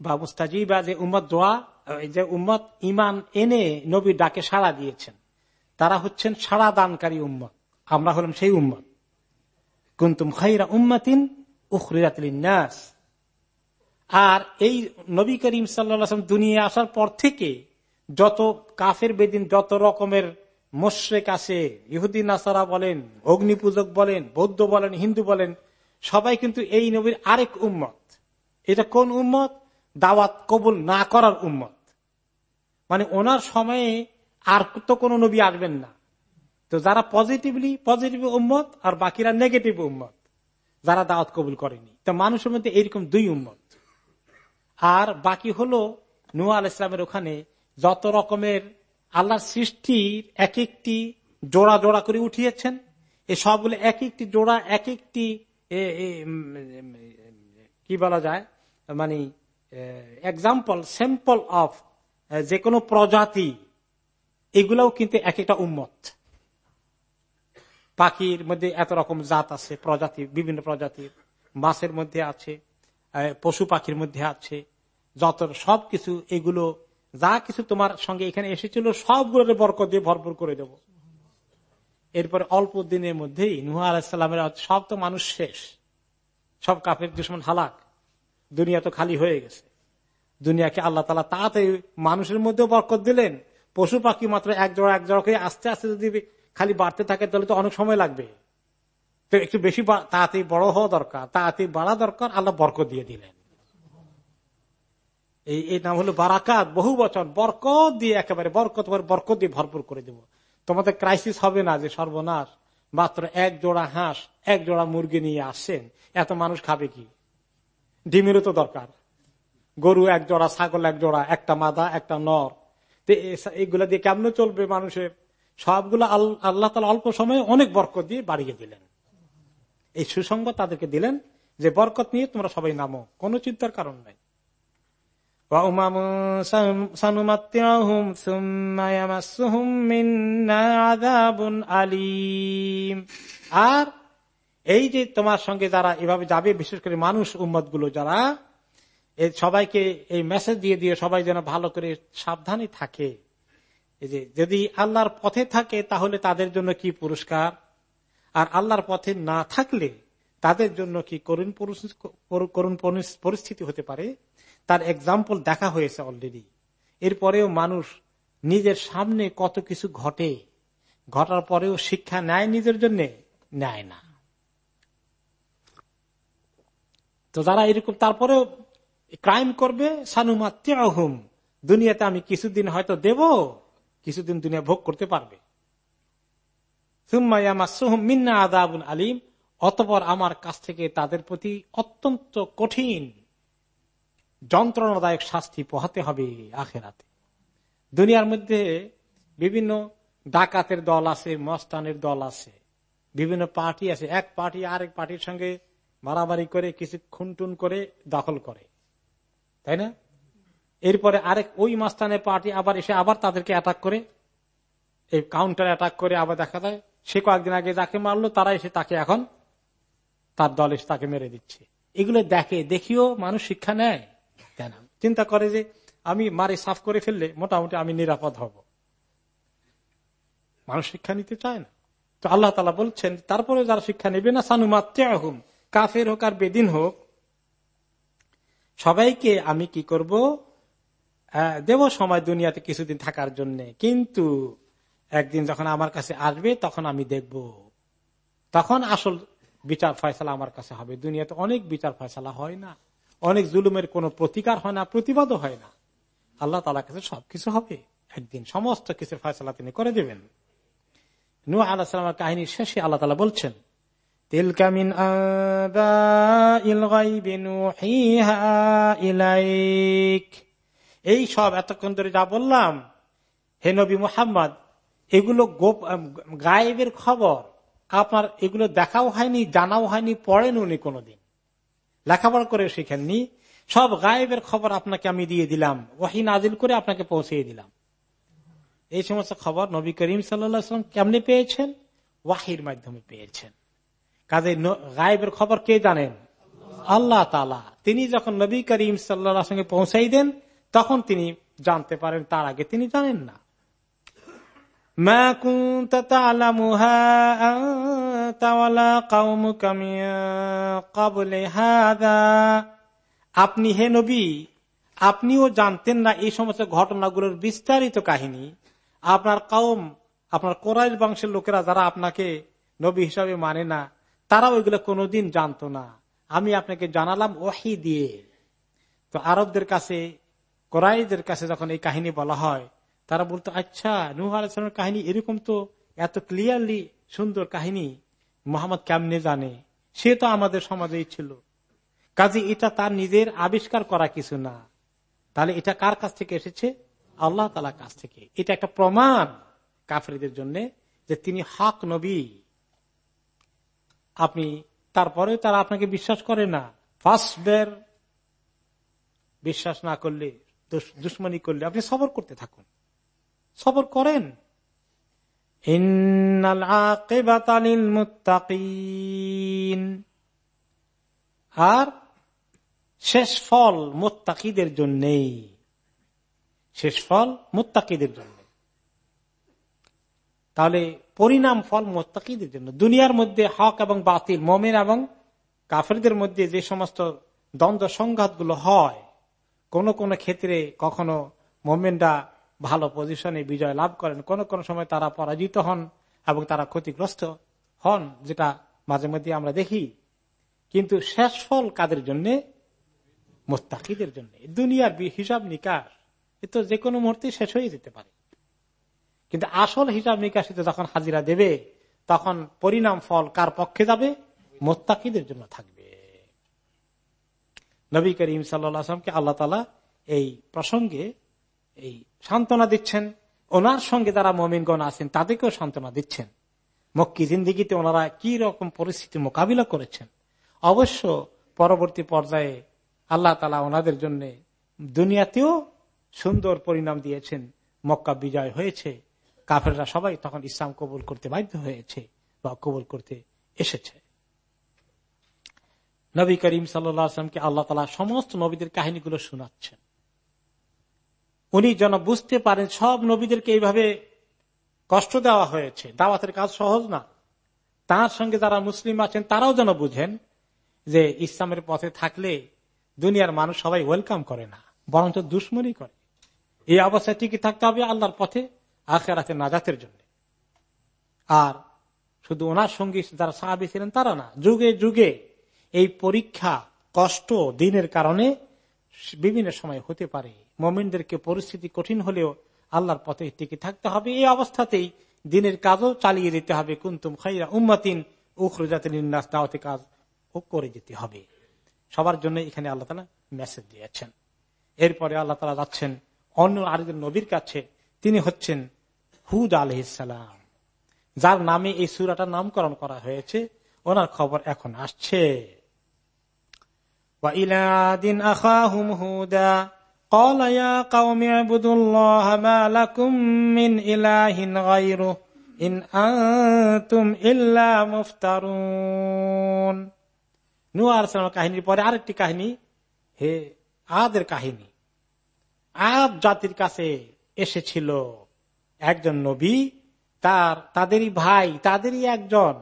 বা মুস্তাজিবা, যে উম্মত দোয়া, যে উম্মত ইমান এনে নবী ডাকে সাড়া দিয়েছেন। তারা হচ্ছেন সাড়া দানকারী উম্মত। আমরা হলাম সেই উম্মত। কুন্তুম খাইরা উম্মাতিন উখরিয়াতলিনাস আর এই নবী করিম সাল্লাম দুনিয়া আসার পর থেকে যত কাফের বেদিন, যত রকমের মোশ্রেক আছে ইহুদিন নাসারা বলেন অগ্নি পূজক বলেন, বৌদ্ধ বলেন, হিন্দু বলেন, সবাই কিন্তু এই নবীর আরেক উম্মত। এটা কোন উম্মত? দাওয়াত কবুল না করার উম্মত। মানে ওনার সময়ে আর তো কোন নবী আসবেন না। তো যারা পজিটিভলি পজিটিভ উম্মত আর বাকিরা নেগেটিভ উম্মত, যারা দাওয়াত কবুল করেনি। তো মানুষের মধ্যে এইরকম দুই উম্মত। আর বাকি হলো নুয়া আল ইসলামের ওখানে যত রকমের আল্লাহর সৃষ্টির এক একটি জোড়া জোড়া করে উঠিয়েছেন। এ সবগুলো এক একটি জোড়া, এক একটি কি বলা যায়? মানে এক্সাম্পল স্যাম্পল অফ যে কোনো প্রজাতি, এগুলাও কিন্তু এক একটা উন্মত পাখির মধ্যে এত রকম জাত আছে, প্রজাতি, বিভিন্ন প্রজাতির। মাছের মধ্যে আছে পশু পাখির মধ্যে আছে। যত সবকিছু এগুলো যা কিছু তোমার সঙ্গে এখানে এসেছিল, সবগুলোর বরকত দিয়ে ভরপুর করে দেব। এরপরে অল্প দিনের মধ্যেই নুহা আলাহিসাল্লামের সব তো মানুষ শেষ। সব কাফের দুশ্মন হালাক। দুনিয়া তো খালি হয়ে গেছে। দুনিয়াকে আল্লাহ তালা তাড়াতাড়ি মানুষের মধ্যেও বরকত দিলেন। পশু পাখি মাত্র এক জোড়া এক জোড়া করে আস্তে আস্তে যদি খালি বাড়তে থাকে, তাহলে তো অনেক সময় লাগবে। তো একটু বেশি তাড়াতাড়ি বড় হওয়া দরকার, তাড়াতাড়ি বাড়া দরকার, আল্লাহ বরকত দিয়ে দিলেন। এই এই নাম হলো বারাকাত, বহু বচন, বরকত দিয়ে একেবারে, বরকত বরকত দিয়ে ভরপুর করে দেব। তোমাদের ক্রাইসিস হবে না যে সর্বনাশ, মাত্র এক জোড়া হাঁস, এক জোড়া মুরগি নিয়ে আসছেন, এত মানুষ খাবে কি? ডিমেরও তো দরকার। গরু এক জোড়া, ছাগল এক জোড়া, একটা মাদা, একটা নর। এইগুলা দিয়ে কেমন চলবে মানুষের? সবগুলো আল্লাহ তালা অল্প সময়ে অনেক বরকত দিয়ে বাড়িয়ে দিলেন। এই সুসংগ তাদেরকে দিলেন যে বরকত নিয়ে তোমরা সবাই নামো, কোনো চিন্তার কারণ নাই। আর এই যে তোমার সঙ্গে যারা এভাবে যাবে, বিশেষ করে মানুষ উম্মতগুলো যারা সবাইকে এই মেসেজ দিয়ে দিয়ে সবাই যেন ভালো করে সাবধানে থাকে। এই যে যদি আল্লাহর পথে থাকে, তাহলে তাদের জন্য কি পুরস্কার? আর আল্লাহর পথে না থাকলে তাদের জন্য কি করুণ করুণ পরিস্থিতি হতে পারে? তার এক্সাম্পল দেখা হয়েছে অলরেডি এরপরেও মানুষ নিজের সামনে কত কিছু ঘটে, ঘটার পরেও শিক্ষা নেয় নিজের জন্য? নেয় না। তো যারা এরকম, তারপরেও ক্রাইম করবে সানুমাত্ম দুনিয়াতে আমি কিছুদিন হয়তো দেব, কিছুদিন দুনিয়া ভোগ করতে পারবে। মিন্না আদাবুন আলিম। অতপর আমার কাছ থেকে তাদের প্রতি অত্যন্ত কঠিন যন্ত্রণাদায়ক শাস্তি পোহাতে হবে আখেরাতে। দুনিয়ার মধ্যে বিভিন্ন ডাকাতের দল আছে, মস্তানের দল আছে, বিভিন্ন পার্টি আছে। এক পার্টি আরেক পার্টির সঙ্গে মারামারি করে, কিছু খুনটুন করে দখল করে। তাই না? এরপরে আরেক ওই মাস্তানের পার্টি আবার এসে আবার তাদেরকে অ্যাটাক করে। এই কাউন্টার অ্যাটাক করে আবার দেখা যায়, সে কয়েকদিন আগে যাকে মারলো, তারা এসে তাকে এখন তার দল এসে তাকে মেরে দিচ্ছে। এগুলো দেখে, দেখিও মানুষ শিক্ষা নেয়। কেন? চিন্তা করে যে আমি মারে সাফ করে ফেললে মোটামুটি আমি নিরাপদ হব। মানুষ শিক্ষা নিতে চায় না। তো আল্লাহ তালা বলছেন তারপরে যারা শিক্ষা নেবে না সানুমাত্রে হুম কাফের হোক আর বেদিন হোক, সবাইকে আমি কি করব? দেব সময় দুনিয়াতে কিছুদিন থাকার জন্য। কিন্তু একদিন যখন আমার কাছে আসবে, তখন আমি দেখব। তখন আসল বিচার ফয়সালা আমার কাছে হবে। দুনিয়াতে অনেক বিচার ফয়সালা হয় না। অনেক জুলুমের কোন প্রতিকার হয় না, প্রতিবাদও হয় না। আল্লাহ তালা কাছে সবকিছু হবে। একদিন সমস্ত কিছুর ফয়সলা তিনি করে দেবেন। নু আল্লাহ সালামের কাহিনীর শেষে আল্লাহ তালা বলছেন এই সব এতক্ষণ ধরে যা বললাম, হে নবী মুহাম্মদ, এগুলো গায়েবের খবর। আপনার এগুলো দেখাও হয়নি, জানাও হয়নি, পড়েন উনি কোনোদিন। লেখাপড়া করে শিখেননি। সব গায়েবের খবর আপনাকে আমি দিয়ে দিলাম। ওয়াহি নাজিল করে আপনাকে পৌঁছিয়ে দিলাম। এই সমস্ত খবর নবী করিম সাল্লাম কেমনি পেয়েছেন? ওয়াহির মাধ্যমে পেয়েছেন। কাজে গায়েবের খবর কে জানেন? আল্লাহ তালা তিনি যখন নবী করিম সাল্লা সঙ্গে পৌঁছাই দেন, তখন তিনি জানতে পারেন, তার আগে তিনি জানেন না। আপনি হে নবী, আপনিও জানতেন না এই সমস্ত ঘটনাগুলোর বিস্তারিত কাহিনী। আপনার কৌম আপনার কোরআল বংশের লোকেরা যারা আপনাকে নবী হিসাবে মানে না, তারা ওইগুলো কোনোদিন জানতো না। আমি আপনাকে জানালাম ওহি দিয়ে। তো আরবদের কাছে কোরআদের কাছে যখন এই কাহিনী বলা হয় তারা বলতো আচ্ছা নুহ আলাইসলামের কাহিনী এরকম তো, এত ক্লিয়ারলি সুন্দর কাহিনী। মোহাম্মদ কেমনে জানে? সে তো আমাদের সমাজেই ছিল। কাজে এটা তার নিজের আবিষ্কার করা কিছু না। তাহলে এটা কার কাছ থেকে এসেছে? আল্লাহ তালা কাছ থেকে। এটা একটা প্রমাণ কাফরিদের জন্য যে তিনি হক নবী। আপনি তারপরে তারা আপনাকে বিশ্বাস করে না। ফার্স্ট বের। বিশ্বাস না করলে দুশ্মনী করলে আপনি সবর করতে থাকুন। সবর করেন। আর শেষ ফল মোত্তাকিদের জন্যেই। শেষ ফল মোত্তাকিদের জন্য। তাহলে পরিণাম ফল মোত্তাকিদের জন্য। দুনিয়ার মধ্যে হক এবং বাতিল, মোমেন এবং কাফেরদের মধ্যে যে সমস্ত দ্বন্দ্ব সংঘাতগুলো হয়, কোন কোন ক্ষেত্রে কখনো মোমেনরা ভালো পজিশনে বিজয় লাভ করেন। কোন কোন সময় তারা পরাজিত হন এবং তারা ক্ষতিগ্রস্ত হন, যেটা মাঝে মধ্যে আমরা দেখি। কিন্তু শেষ ফল কাদের জন্য? মোস্তাকিদের জন্য। দুনিয়ার হিসাব নিকাশ, এ তো যে কোনো মুহূর্তে শেষ হয়ে যেতে পারে। কিন্তু আসল হিসাব নিকাশিতে যখন হাজিরা দেবে, তখন পরিণাম ফল কার পক্ষে যাবে? মোত্তাকিদের জন্য থাকবে। নবী করিম সাল্লামকে আল্লাহ তালা এই প্রসঙ্গে, এই সান্ত্বনা দিচ্ছেন। ওনার সঙ্গে যারা মমিনগণ আছেন, তাদেরকেও সান্ত্বনা দিচ্ছেন। মক্কি জিন্দিগিতে ওনারা কি রকম পরিস্থিতি মোকাবিলা করেছেন? অবশ্য পরবর্তী পর্যায়ে আল্লাহ তালা ওনাদের জন্য দুনিয়াতেও সুন্দর পরিণাম দিয়েছেন। মক্কা বিজয় হয়েছে। কাফেররা সবাই তখন ইসলাম কবুল করতে বাধ্য হয়েছে বা কবুল করতে এসেছে। নবী করিম সাল্লামকে আল্লাহ তালা সমস্ত নবীদের কাহিনীগুলো শোনাচ্ছেন। উনি যেন বুঝতে পারেন সব নবীদেরকে এইভাবে কষ্ট দেওয়া হয়েছে। দাওয়াতের কাজ সহজ না। তার সঙ্গে যারা মুসলিম আছেন, তারাও যেন বুঝেন যে ইসলামের পথে থাকলে দুনিয়ার মানুষ সবাই ওয়েলকাম করে না, বরঞ্চ দুশ্মনী করে। এই অবস্থায় টিকে থাকতে হবে আল্লাহর পথে, আখেরাতে নাজাতের জন্য। আর শুধু ওনার সঙ্গী যারা সাহাবি ছিলেন, তারা না। যুগে যুগে এই পরীক্ষা, কষ্ট, দিনের কারণে বিভিন্ন সময় হতে পারে। মোমিনদেরকে পরিস্থিতি কঠিন হলেও আল্লাহর পথে টিকে থাকতে হবে। এই অবস্থাতেই দিনের কাজও চালিয়ে দিতে হবে। কুন্তুম খাইরা উম্মাতিন দাওয়াতে কাজ করে যেতে হবে। সবার জন্য এখানে আল্লাহ তালা মেসেজ দিয়েছেন। এরপরে আল্লাহ তালা যাচ্ছেন অন্য আরেকজন নবীর কাছে। তিনি হচ্ছেন হুদ আলহিসাম যার নামে এই সুরাটার নামকরণ করা হয়েছে। ওনার খবর এখন আসছে। قال يا قوم اعبدوا الله ما لكم من إله غيره إن أنتم إلا مفترون নুয়া আলাইসালামের কাহিনীর পরে আরেকটি কাহিনী হে আদের কাহিনী আদ জাতির কাছে এসেছিল একজন নবী তার তাদেরই ভাই তাদেরই একজন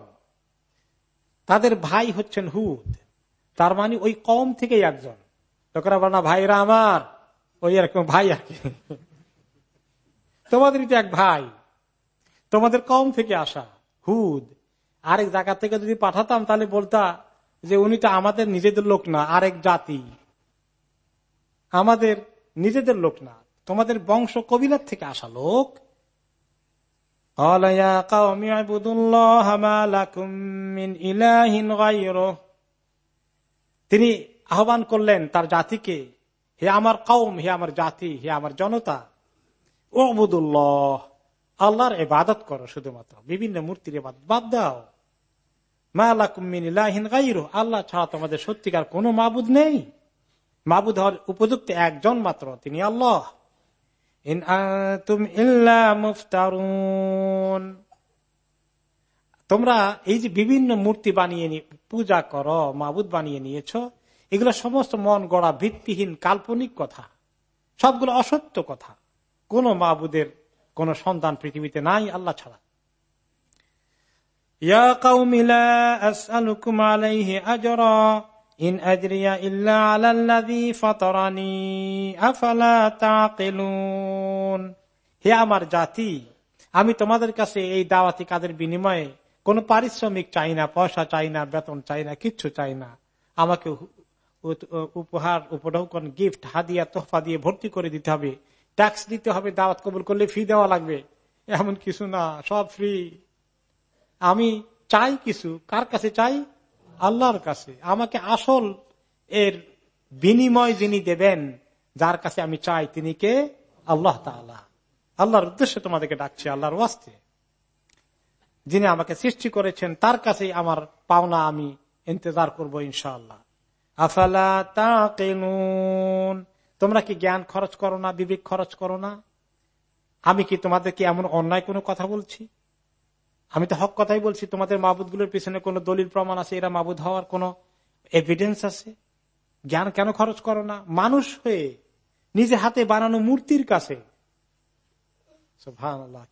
তাদের ভাই হচ্ছেন হুদ তার মানে ওই কম থেকেই একজন লোকেরা বল না ভাইরা আমার ওই এরকম ভাই আর কি। তোমাদের এক ভাই। তোমাদের কম থেকে আসা, হুদ। আরেক জায়গা থেকে যদি পাঠাতাম, তাহলে বলতা যে উনি তো আমাদের নিজেদের লোক না, আরেক জাতি। আমাদের নিজেদের লোক না। তোমাদের বংশ কবিলার থেকে আসা লোক। তিনি আহ্বান করলেন তার জাতিকে হে আমার কৌম হে আমার জাতি, হে আমার জনতা ও আবুদুল্লাহ আল্লাহর এবাদত করো শুধুমাত্র। বিভিন্ন মূর্তির এবাদত বাদ দাও। আল্লাহ ছাড়া তোমাদের সত্যিকার কোন মাবুদ নেই। মাবুদ হওয়ার উপযুক্ত একজন মাত্র, তিনি আল্লাহ। তোমরা এই যে বিভিন্ন মূর্তি বানিয়ে পূজা করো, মাবুদ বানিয়ে নিয়েছ এগুলো সমস্ত মন গড়া ভিত্তিহীন কাল্পনিক কথা। সবগুলো অসত্য কথা। কোন মাবুদের, কোন সন্তান পৃথিবীতে নাই আল্লাহ ছাড়া। হে আমার জাতি, আমি তোমাদের কাছে এই দাওয়াতি কাজের বিনিময়ে কোন পারিশ্রমিক চাই না, পয়সা চাই না, বেতন চাই না, কিচ্ছু চাই না। আমাকে উপহার, উপঢৌকন গিফট হাদিয়া, তোহফা দিয়ে ভর্তি করে দিতে হবে। ট্যাক্স দিতে হবে, দাওয়াত কবুল করলে ফি দেওয়া লাগবে। এমন কিছু না, সব ফ্রি আমি চাই কিছু, কার কাছে চাই? আল্লাহর কাছে। আমাকে আসল এর বিনিময় যিনি দেবেন, যার কাছে আমি চাই, তিনি কে? আল্লাহ তালা আল্লাহর উদ্দেশ্যে তোমাদেরকে ডাকছি, আল্লাহর ওয়াস্তে। যিনি আমাকে সৃষ্টি করেছেন, তার কাছেই আমার পাওনা আমি ইন্তজার করব ইনশাআল্লাহ। আফালা তা তোমরা কি জ্ঞান খরচ করো না, বিবেক খরচ করো না? আমি কি তোমাদেরকে এমন অন্যায় কোনো কথা বলছি? আমি তো হক কথাই বলছি, তোমাদের মাবুদগুলোর পিছনে কোন দলিল প্রমাণ আছে, এরা মাবুদ হওয়ার কোন এভিডেন্স আছে? জ্ঞান কেন খরচ করো না? মানুষ হয়ে নিজে হাতে বানানো মূর্তির কাছে।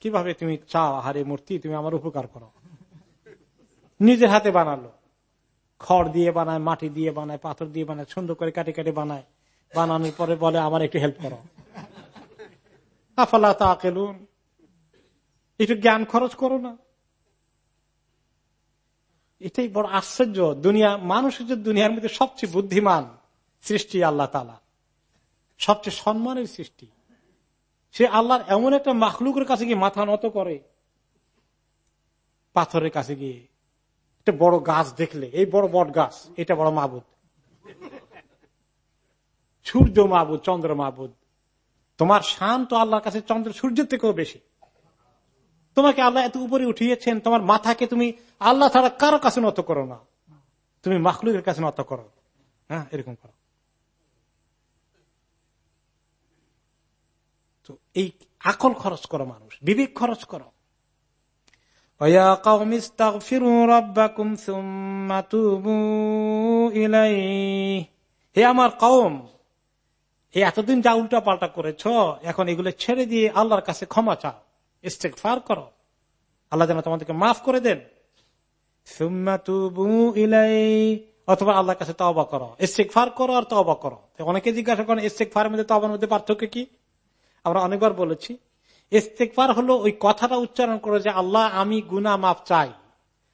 কীভাবে তুমি চাও, আহারে মূর্তি, তুমি আমার উপকার করো। নিজের হাতে বানালো। খড় দিয়ে বানায়, মাটি দিয়ে বানায়, পাথর দিয়ে বানায়, সুন্দর করে কাটে কাটে বানায়। বানানোর পরে বলে, আমার একটু হেল্প করো। আফালা তা কেলুন একটু জ্ঞান খরচ করো না। এটাই বড় আশ্চর্য। দুনিয়া মানুষ হচ্ছে দুনিয়ার মধ্যে সবচেয়ে বুদ্ধিমান সৃষ্টি আল্লাহ তালা সবচেয়ে সম্মানের সৃষ্টি। সে আল্লাহর এমন একটা মাখলুকের কাছে গিয়ে মাথা নত করে, পাথরের কাছে গিয়ে। একটা বড় গাছ দেখলে, এই বড় বট গাছ, এটা বড় মাবুদ সূর্য মাবুদ চন্দ্র মাবুদ তোমার শান তো আল্লাহর কাছে চন্দ্র, সূর্যের থেকেও বেশি। তোমাকে আল্লাহ এত উপরে উঠিয়েছেন, তোমার মাথাকে তুমি আল্লাহ ছাড়া কারও কাছে নত করো না। তুমি মাখলুকের কাছে নত করো। হ্যাঁ এরকম করো। তো এই আকল খরচ করো মানুষ, বিবেক খরচ করো। হে আমার কম হে এতদিন যা উল্টা পাল্টা করেছ, এখন এগুলো ছেড়ে দিয়ে আল্লাহর কাছে ক্ষমা চাও ইস্তেক ফার করো। আল্লাহ যেন তোমাদেরকে মাফ করে দেন। অথবা আল্লাহর কাছে তবা করো ইস্তেক ফার করো আর তবা করো। অনেকে জিজ্ঞাসা করেন ইস্তেক ফার মধ্যে তবার মধ্যে পার্থক্য কি? আমরা অনেকবার বলেছি ইস্তেকবার হলো ওই কথাটা উচ্চারণ করে যে, আল্লাহ, আমি গুনা মাফ চাই।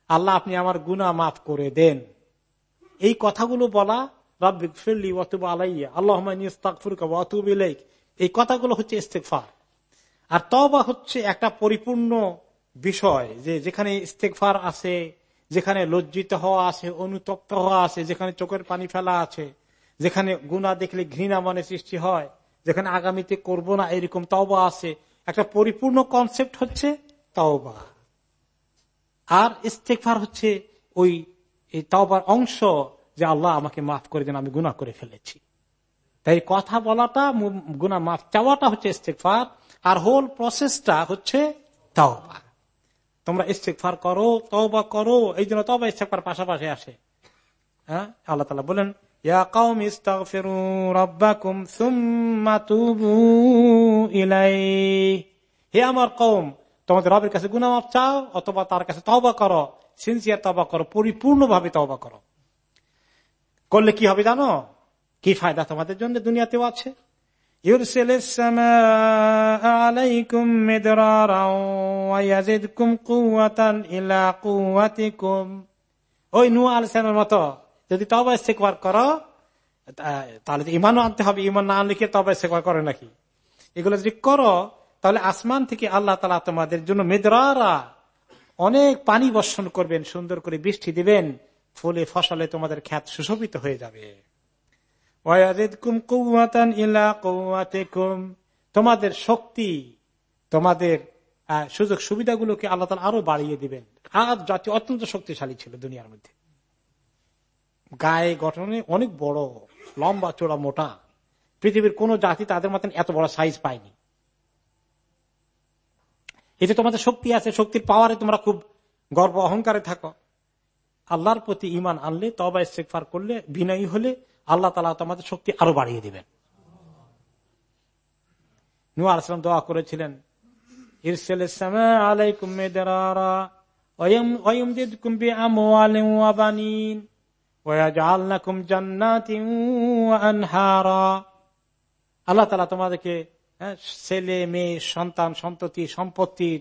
আল্লাহ, আপনি আমার গুনা মাফ করে দেন। এই কথাগুলো বলা রব্বিক ফিরলি অতুব আলাইয়া। আল্লাহ অতুব এই কথাগুলো হচ্ছে ইস্তেকফার আর তবা হচ্ছে একটা পরিপূর্ণ বিষয় যে, যেখানে ইস্তেকফার আছে, যেখানে লজ্জিত হওয়া আছে, অনুতপ্ত হওয়া আছে, যেখানে চোখের পানি ফেলা আছে, যেখানে গুণা দেখলে ঘৃণা মনে সৃষ্টি হয়, যেখানে আগামীতে করব না, এরকম তবা আছে। একটা পরিপূর্ণ কনসেপ্ট হচ্ছে তওবা। আর ইস্তেকফার হচ্ছে ওই তওবার অংশ যে আল্লাহ আমাকে মাফ করে দেন, আমি গুণা করে ফেলেছি। তাই কথা বলাটা গুণা মাফ চাওয়াটা হচ্ছে ইস্তেকফার আর হোল প্রসেসটা হচ্ছে তওবা। তোমরা ইস্তেকফার করো, তওবা করো এই জন্য তবা ইস্তেকফার পাশাপাশি আসে। হ্যাঁ? আল্লাহ তালা বলেন ইয়া কওম ইস্তাগফিরু রাব্বাকুম সুম্মা তুবু ইলাইহি হে আমার কওম, তোমাদের রবের কাছে মাফ চাও অথবা তার কাছে তওবা করো সিনসিয়ার তওবা করো, পরিপূর্ণভাবে তওবা করো। করলে কি হবে জানো? কি ফায়দা তোমাদের জন্য দুনিয়াতেও আছে। ওই নু আলসানের মতো যদি তবা ইস্তেকবার করো তাহলে ইমানও আনতে হবে ইমান না আনলে কি তবা ইস্তেকবার করে নাকি? এগুলো যদি করো, তাহলে আসমান থেকে আল্লাহ তালা তোমাদের জন্য মেদরারা অনেক পানি বর্ষণ করবেন, সুন্দর করে বৃষ্টি দিবেন, ফলে, ফসলে তোমাদের খ্যাত সুশোভিত হয়ে যাবে। তোমাদের শক্তি, তোমাদের সুযোগ সুবিধাগুলোকে আল্লাহ তালা আরও বাড়িয়ে দিবেন। আর জাতি অত্যন্ত শক্তিশালী ছিল দুনিয়ার মধ্যে। গায়ে গঠনে অনেক বড়, লম্বা চোড়া মোটা। পৃথিবীর কোন জাতি তাদের মতন এত বড় সাইজ পায়নি। এতে তোমাদের শক্তি আছে, শক্তির পাওয়ারে তোমরা খুব গর্ব অহংকারে থাকো। আল্লাহর প্রতি ইমান আনলে তবা ইস্তেকফার করলে, বিনয়ী হলে আল্লাহ তালা তোমাদের শক্তি আরও বাড়িয়ে দিবেন। নু আলাম দোয়া করেছিলেন আলাইকুম আল্লাহ তালা তোমাদেরকে ছেলে, মেয়ে, সন্তান, সন্ততি, সম্পত্তি,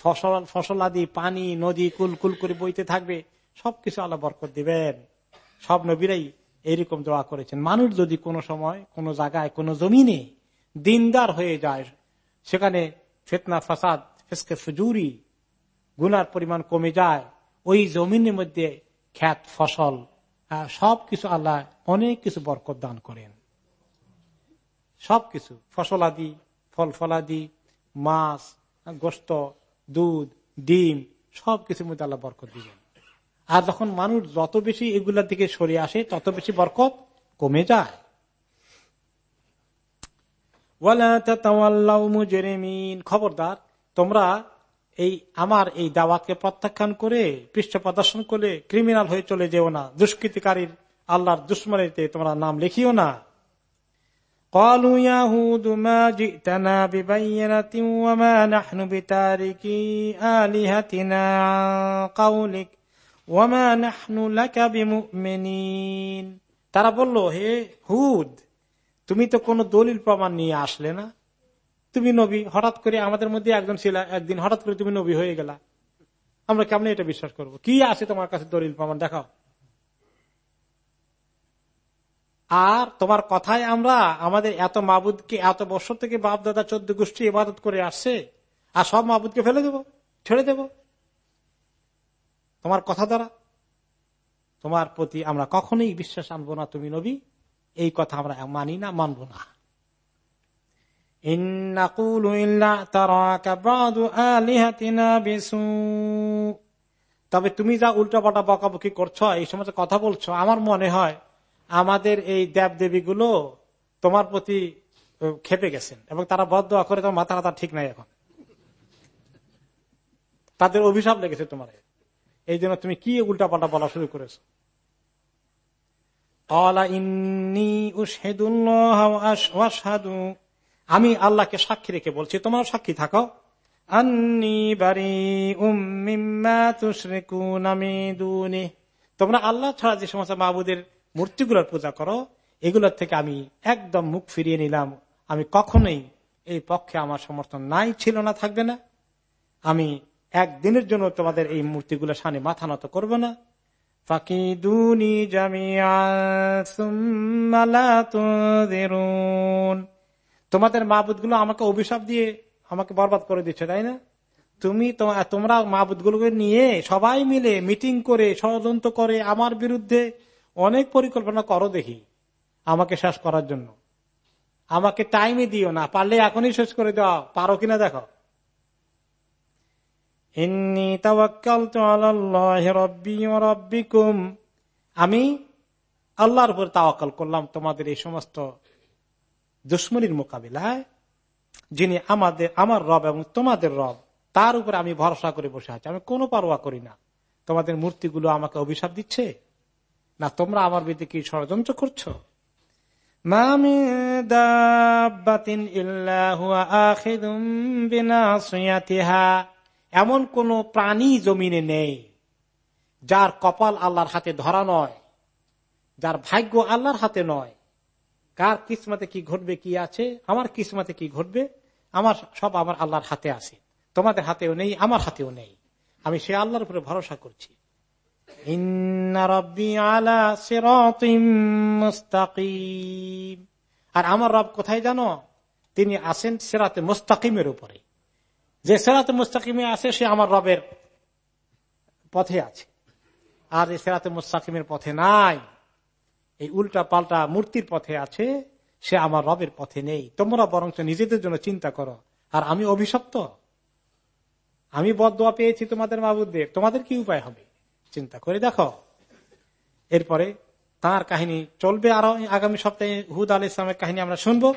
ফসল ফসলাদি পানি, নদী, কুল কুল করে বইতে থাকবে, সবকিছু আল্লাহ বরকত দিবেন। সব নবীরাই এইরকম দোয়া করেছেন। মানুষ যদি কোনো সময়, কোনো জায়গায়, কোনো জমিনে দিনদার হয়ে যায়, সেখানে ফেতনা, ফাসাদ, ফেসকে, ফুজুরি, গুনার পরিমাণ কমে যায়, ওই জমিনের মধ্যে খ্যাত ফসল সবকিছু আল্লাহ অনেক কিছু বরকত দান করেন। সবকিছু। ফসলাদি ফল ফলাদি মাছ, গোস্ত, দুধ, ডিম, সবকিছুর মধ্যে আল্লাহ বরকত দিবেন। আর যখন মানুষ যত বেশি এগুলার দিকে সরে আসে, তত বেশি বরকত কমে যায়। খবরদার, তোমরা এই আমার এই দাওয়াতকে প্রত্যাখ্যান করে, পৃষ্ঠ প্রদর্শন করে ক্রিমিনাল হয়ে চলে যেও না। দুষ্কৃতিকারীর আল্লাহর দুশ্মনীতে তোমরা নাম লিখিও না। তারা বলল, হে হুদ, তুমি তো কোনো দলিল প্রমাণ নিয়ে আসলে না? তুমি নবী, হঠাৎ করে আমাদের মধ্যে একজন ছিল, একদিন হঠাৎ করে তুমি নবী হয়ে গেলা। আমরা কেমন এটা বিশ্বাস করব? কি আছে তোমার কাছে দলিল প্রমাণ দেখাও। আর তোমার কথায় আমরা, আমাদের এত মাবুদকে, এত বছর থেকে বাপ দাদা চোদ্দ গোষ্ঠী ইবাদত করে আসছে, আর সব মাবুদকে ফেলে দেব, ছেড়ে দেব। তোমার কথা দ্বারা। তোমার প্রতি আমরা কখনোই বিশ্বাস আনব না তুমি নবী। এই কথা আমরা মানি না, মানব না। তবে তুমি যা উল্টাপাল্টা বকাবকি করছ, এই সমস্ত কথা বলছো, আমার মনে হয় আমাদের এই দেব দেবীগুলো তোমার প্রতি খেপে গেছেন এবং তারা বদ্ধ করে তোমার মাথা মাথা ঠিক নাই এখন। তাদের অভিশাপ লেগেছে তোমার। এই জন্য তুমি কি উল্টাপাল্টা বলা শুরু করেছ? আমি আল্লাহকে সাক্ষী রেখে বলছি তোমার সাক্ষী থাকো। তোমরা আল্লাহ ছাড়া যে সমস্ত মাহবুদের মূর্তিগুলোর পূজা করো, এগুলোর থেকে আমি একদম মুখ ফিরিয়ে নিলাম। আমি কখনোই এই পক্ষে আমার সমর্থন নাই, ছিল না, থাকবে না। আমি একদিনের জন্য তোমাদের এই মূর্তিগুলো সামনে মাথা নত করব না। ফাকিদুনি তোমাদের মাহবুদগুলো আমাকে অভিশাপ দিয়ে আমাকে বরবাদ করে দিচ্ছে, তাই না? তুমি তোমরা মাহবুদ গুলোকে নিয়ে সবাই মিলে মিটিং করে, ষড়যন্ত্র করে আমার বিরুদ্ধে অনেক পরিকল্পনা করো দেখি, আমাকে শেষ করার জন্য। আমাকে টাইমে দিও না, পারলে এখনই শেষ করে দেওয়া পারো কিনা দেখো। আমি আল্লাহর উপর তাওয়াক্কাল করলাম তোমাদের এই সমস্ত দুশ্মনীর মোকাবিলায়, যিনি আমাদের, আমার রব এবং তোমাদের রব, তার উপরে আমি ভরসা করে বসে আছি। আমি কোনো পারোয়া করি না। তোমাদের মূর্তিগুলো আমাকে অভিশাপ দিচ্ছে? না, তোমরা আমার বিরুদ্ধে কি ষড়যন্ত্র করছ? এমন কোন প্রাণী জমিনে নেই, যার কপাল আল্লাহর হাতে ধরা নয়, যার ভাগ্য আল্লাহর হাতে নয় কার কিসমতে কি ঘটবে, কি আছে? আমার কিসমতে কি ঘটবে? আমার সব আমার আল্লাহর হাতে আছে। তোমাদের হাতেও নেই, আমার হাতেও নেই। আমি সে আল্লাহর উপরে ভরসা করছি। আর আমার রব কোথায় জানো? তিনি আসেন সেরাতে মোস্তাকিমের উপরে। যে সেরাতে মুস্তাকিমে আছে, সে আমার রবের পথে আছে। আর সেরাতে মুস্তাকিমের পথে নাই। এই উল্টা পাল্টা মূর্তির পথে আছে, সে আমার রবের পথে নেই। তোমরা বরং নিজেদের জন্য চিন্তা করো। আর আমি অভিশপ্ত? আমি বদোয়া পেয়েছি তোমাদের মাবুদদের। তোমাদের কি উপায় হবে? চিন্তা করে দেখো। এরপরে তার কাহিনী চলবে আরও আগামী সপ্তাহে হুদ আল ইসলামের কাহিনী আমরা শুনব।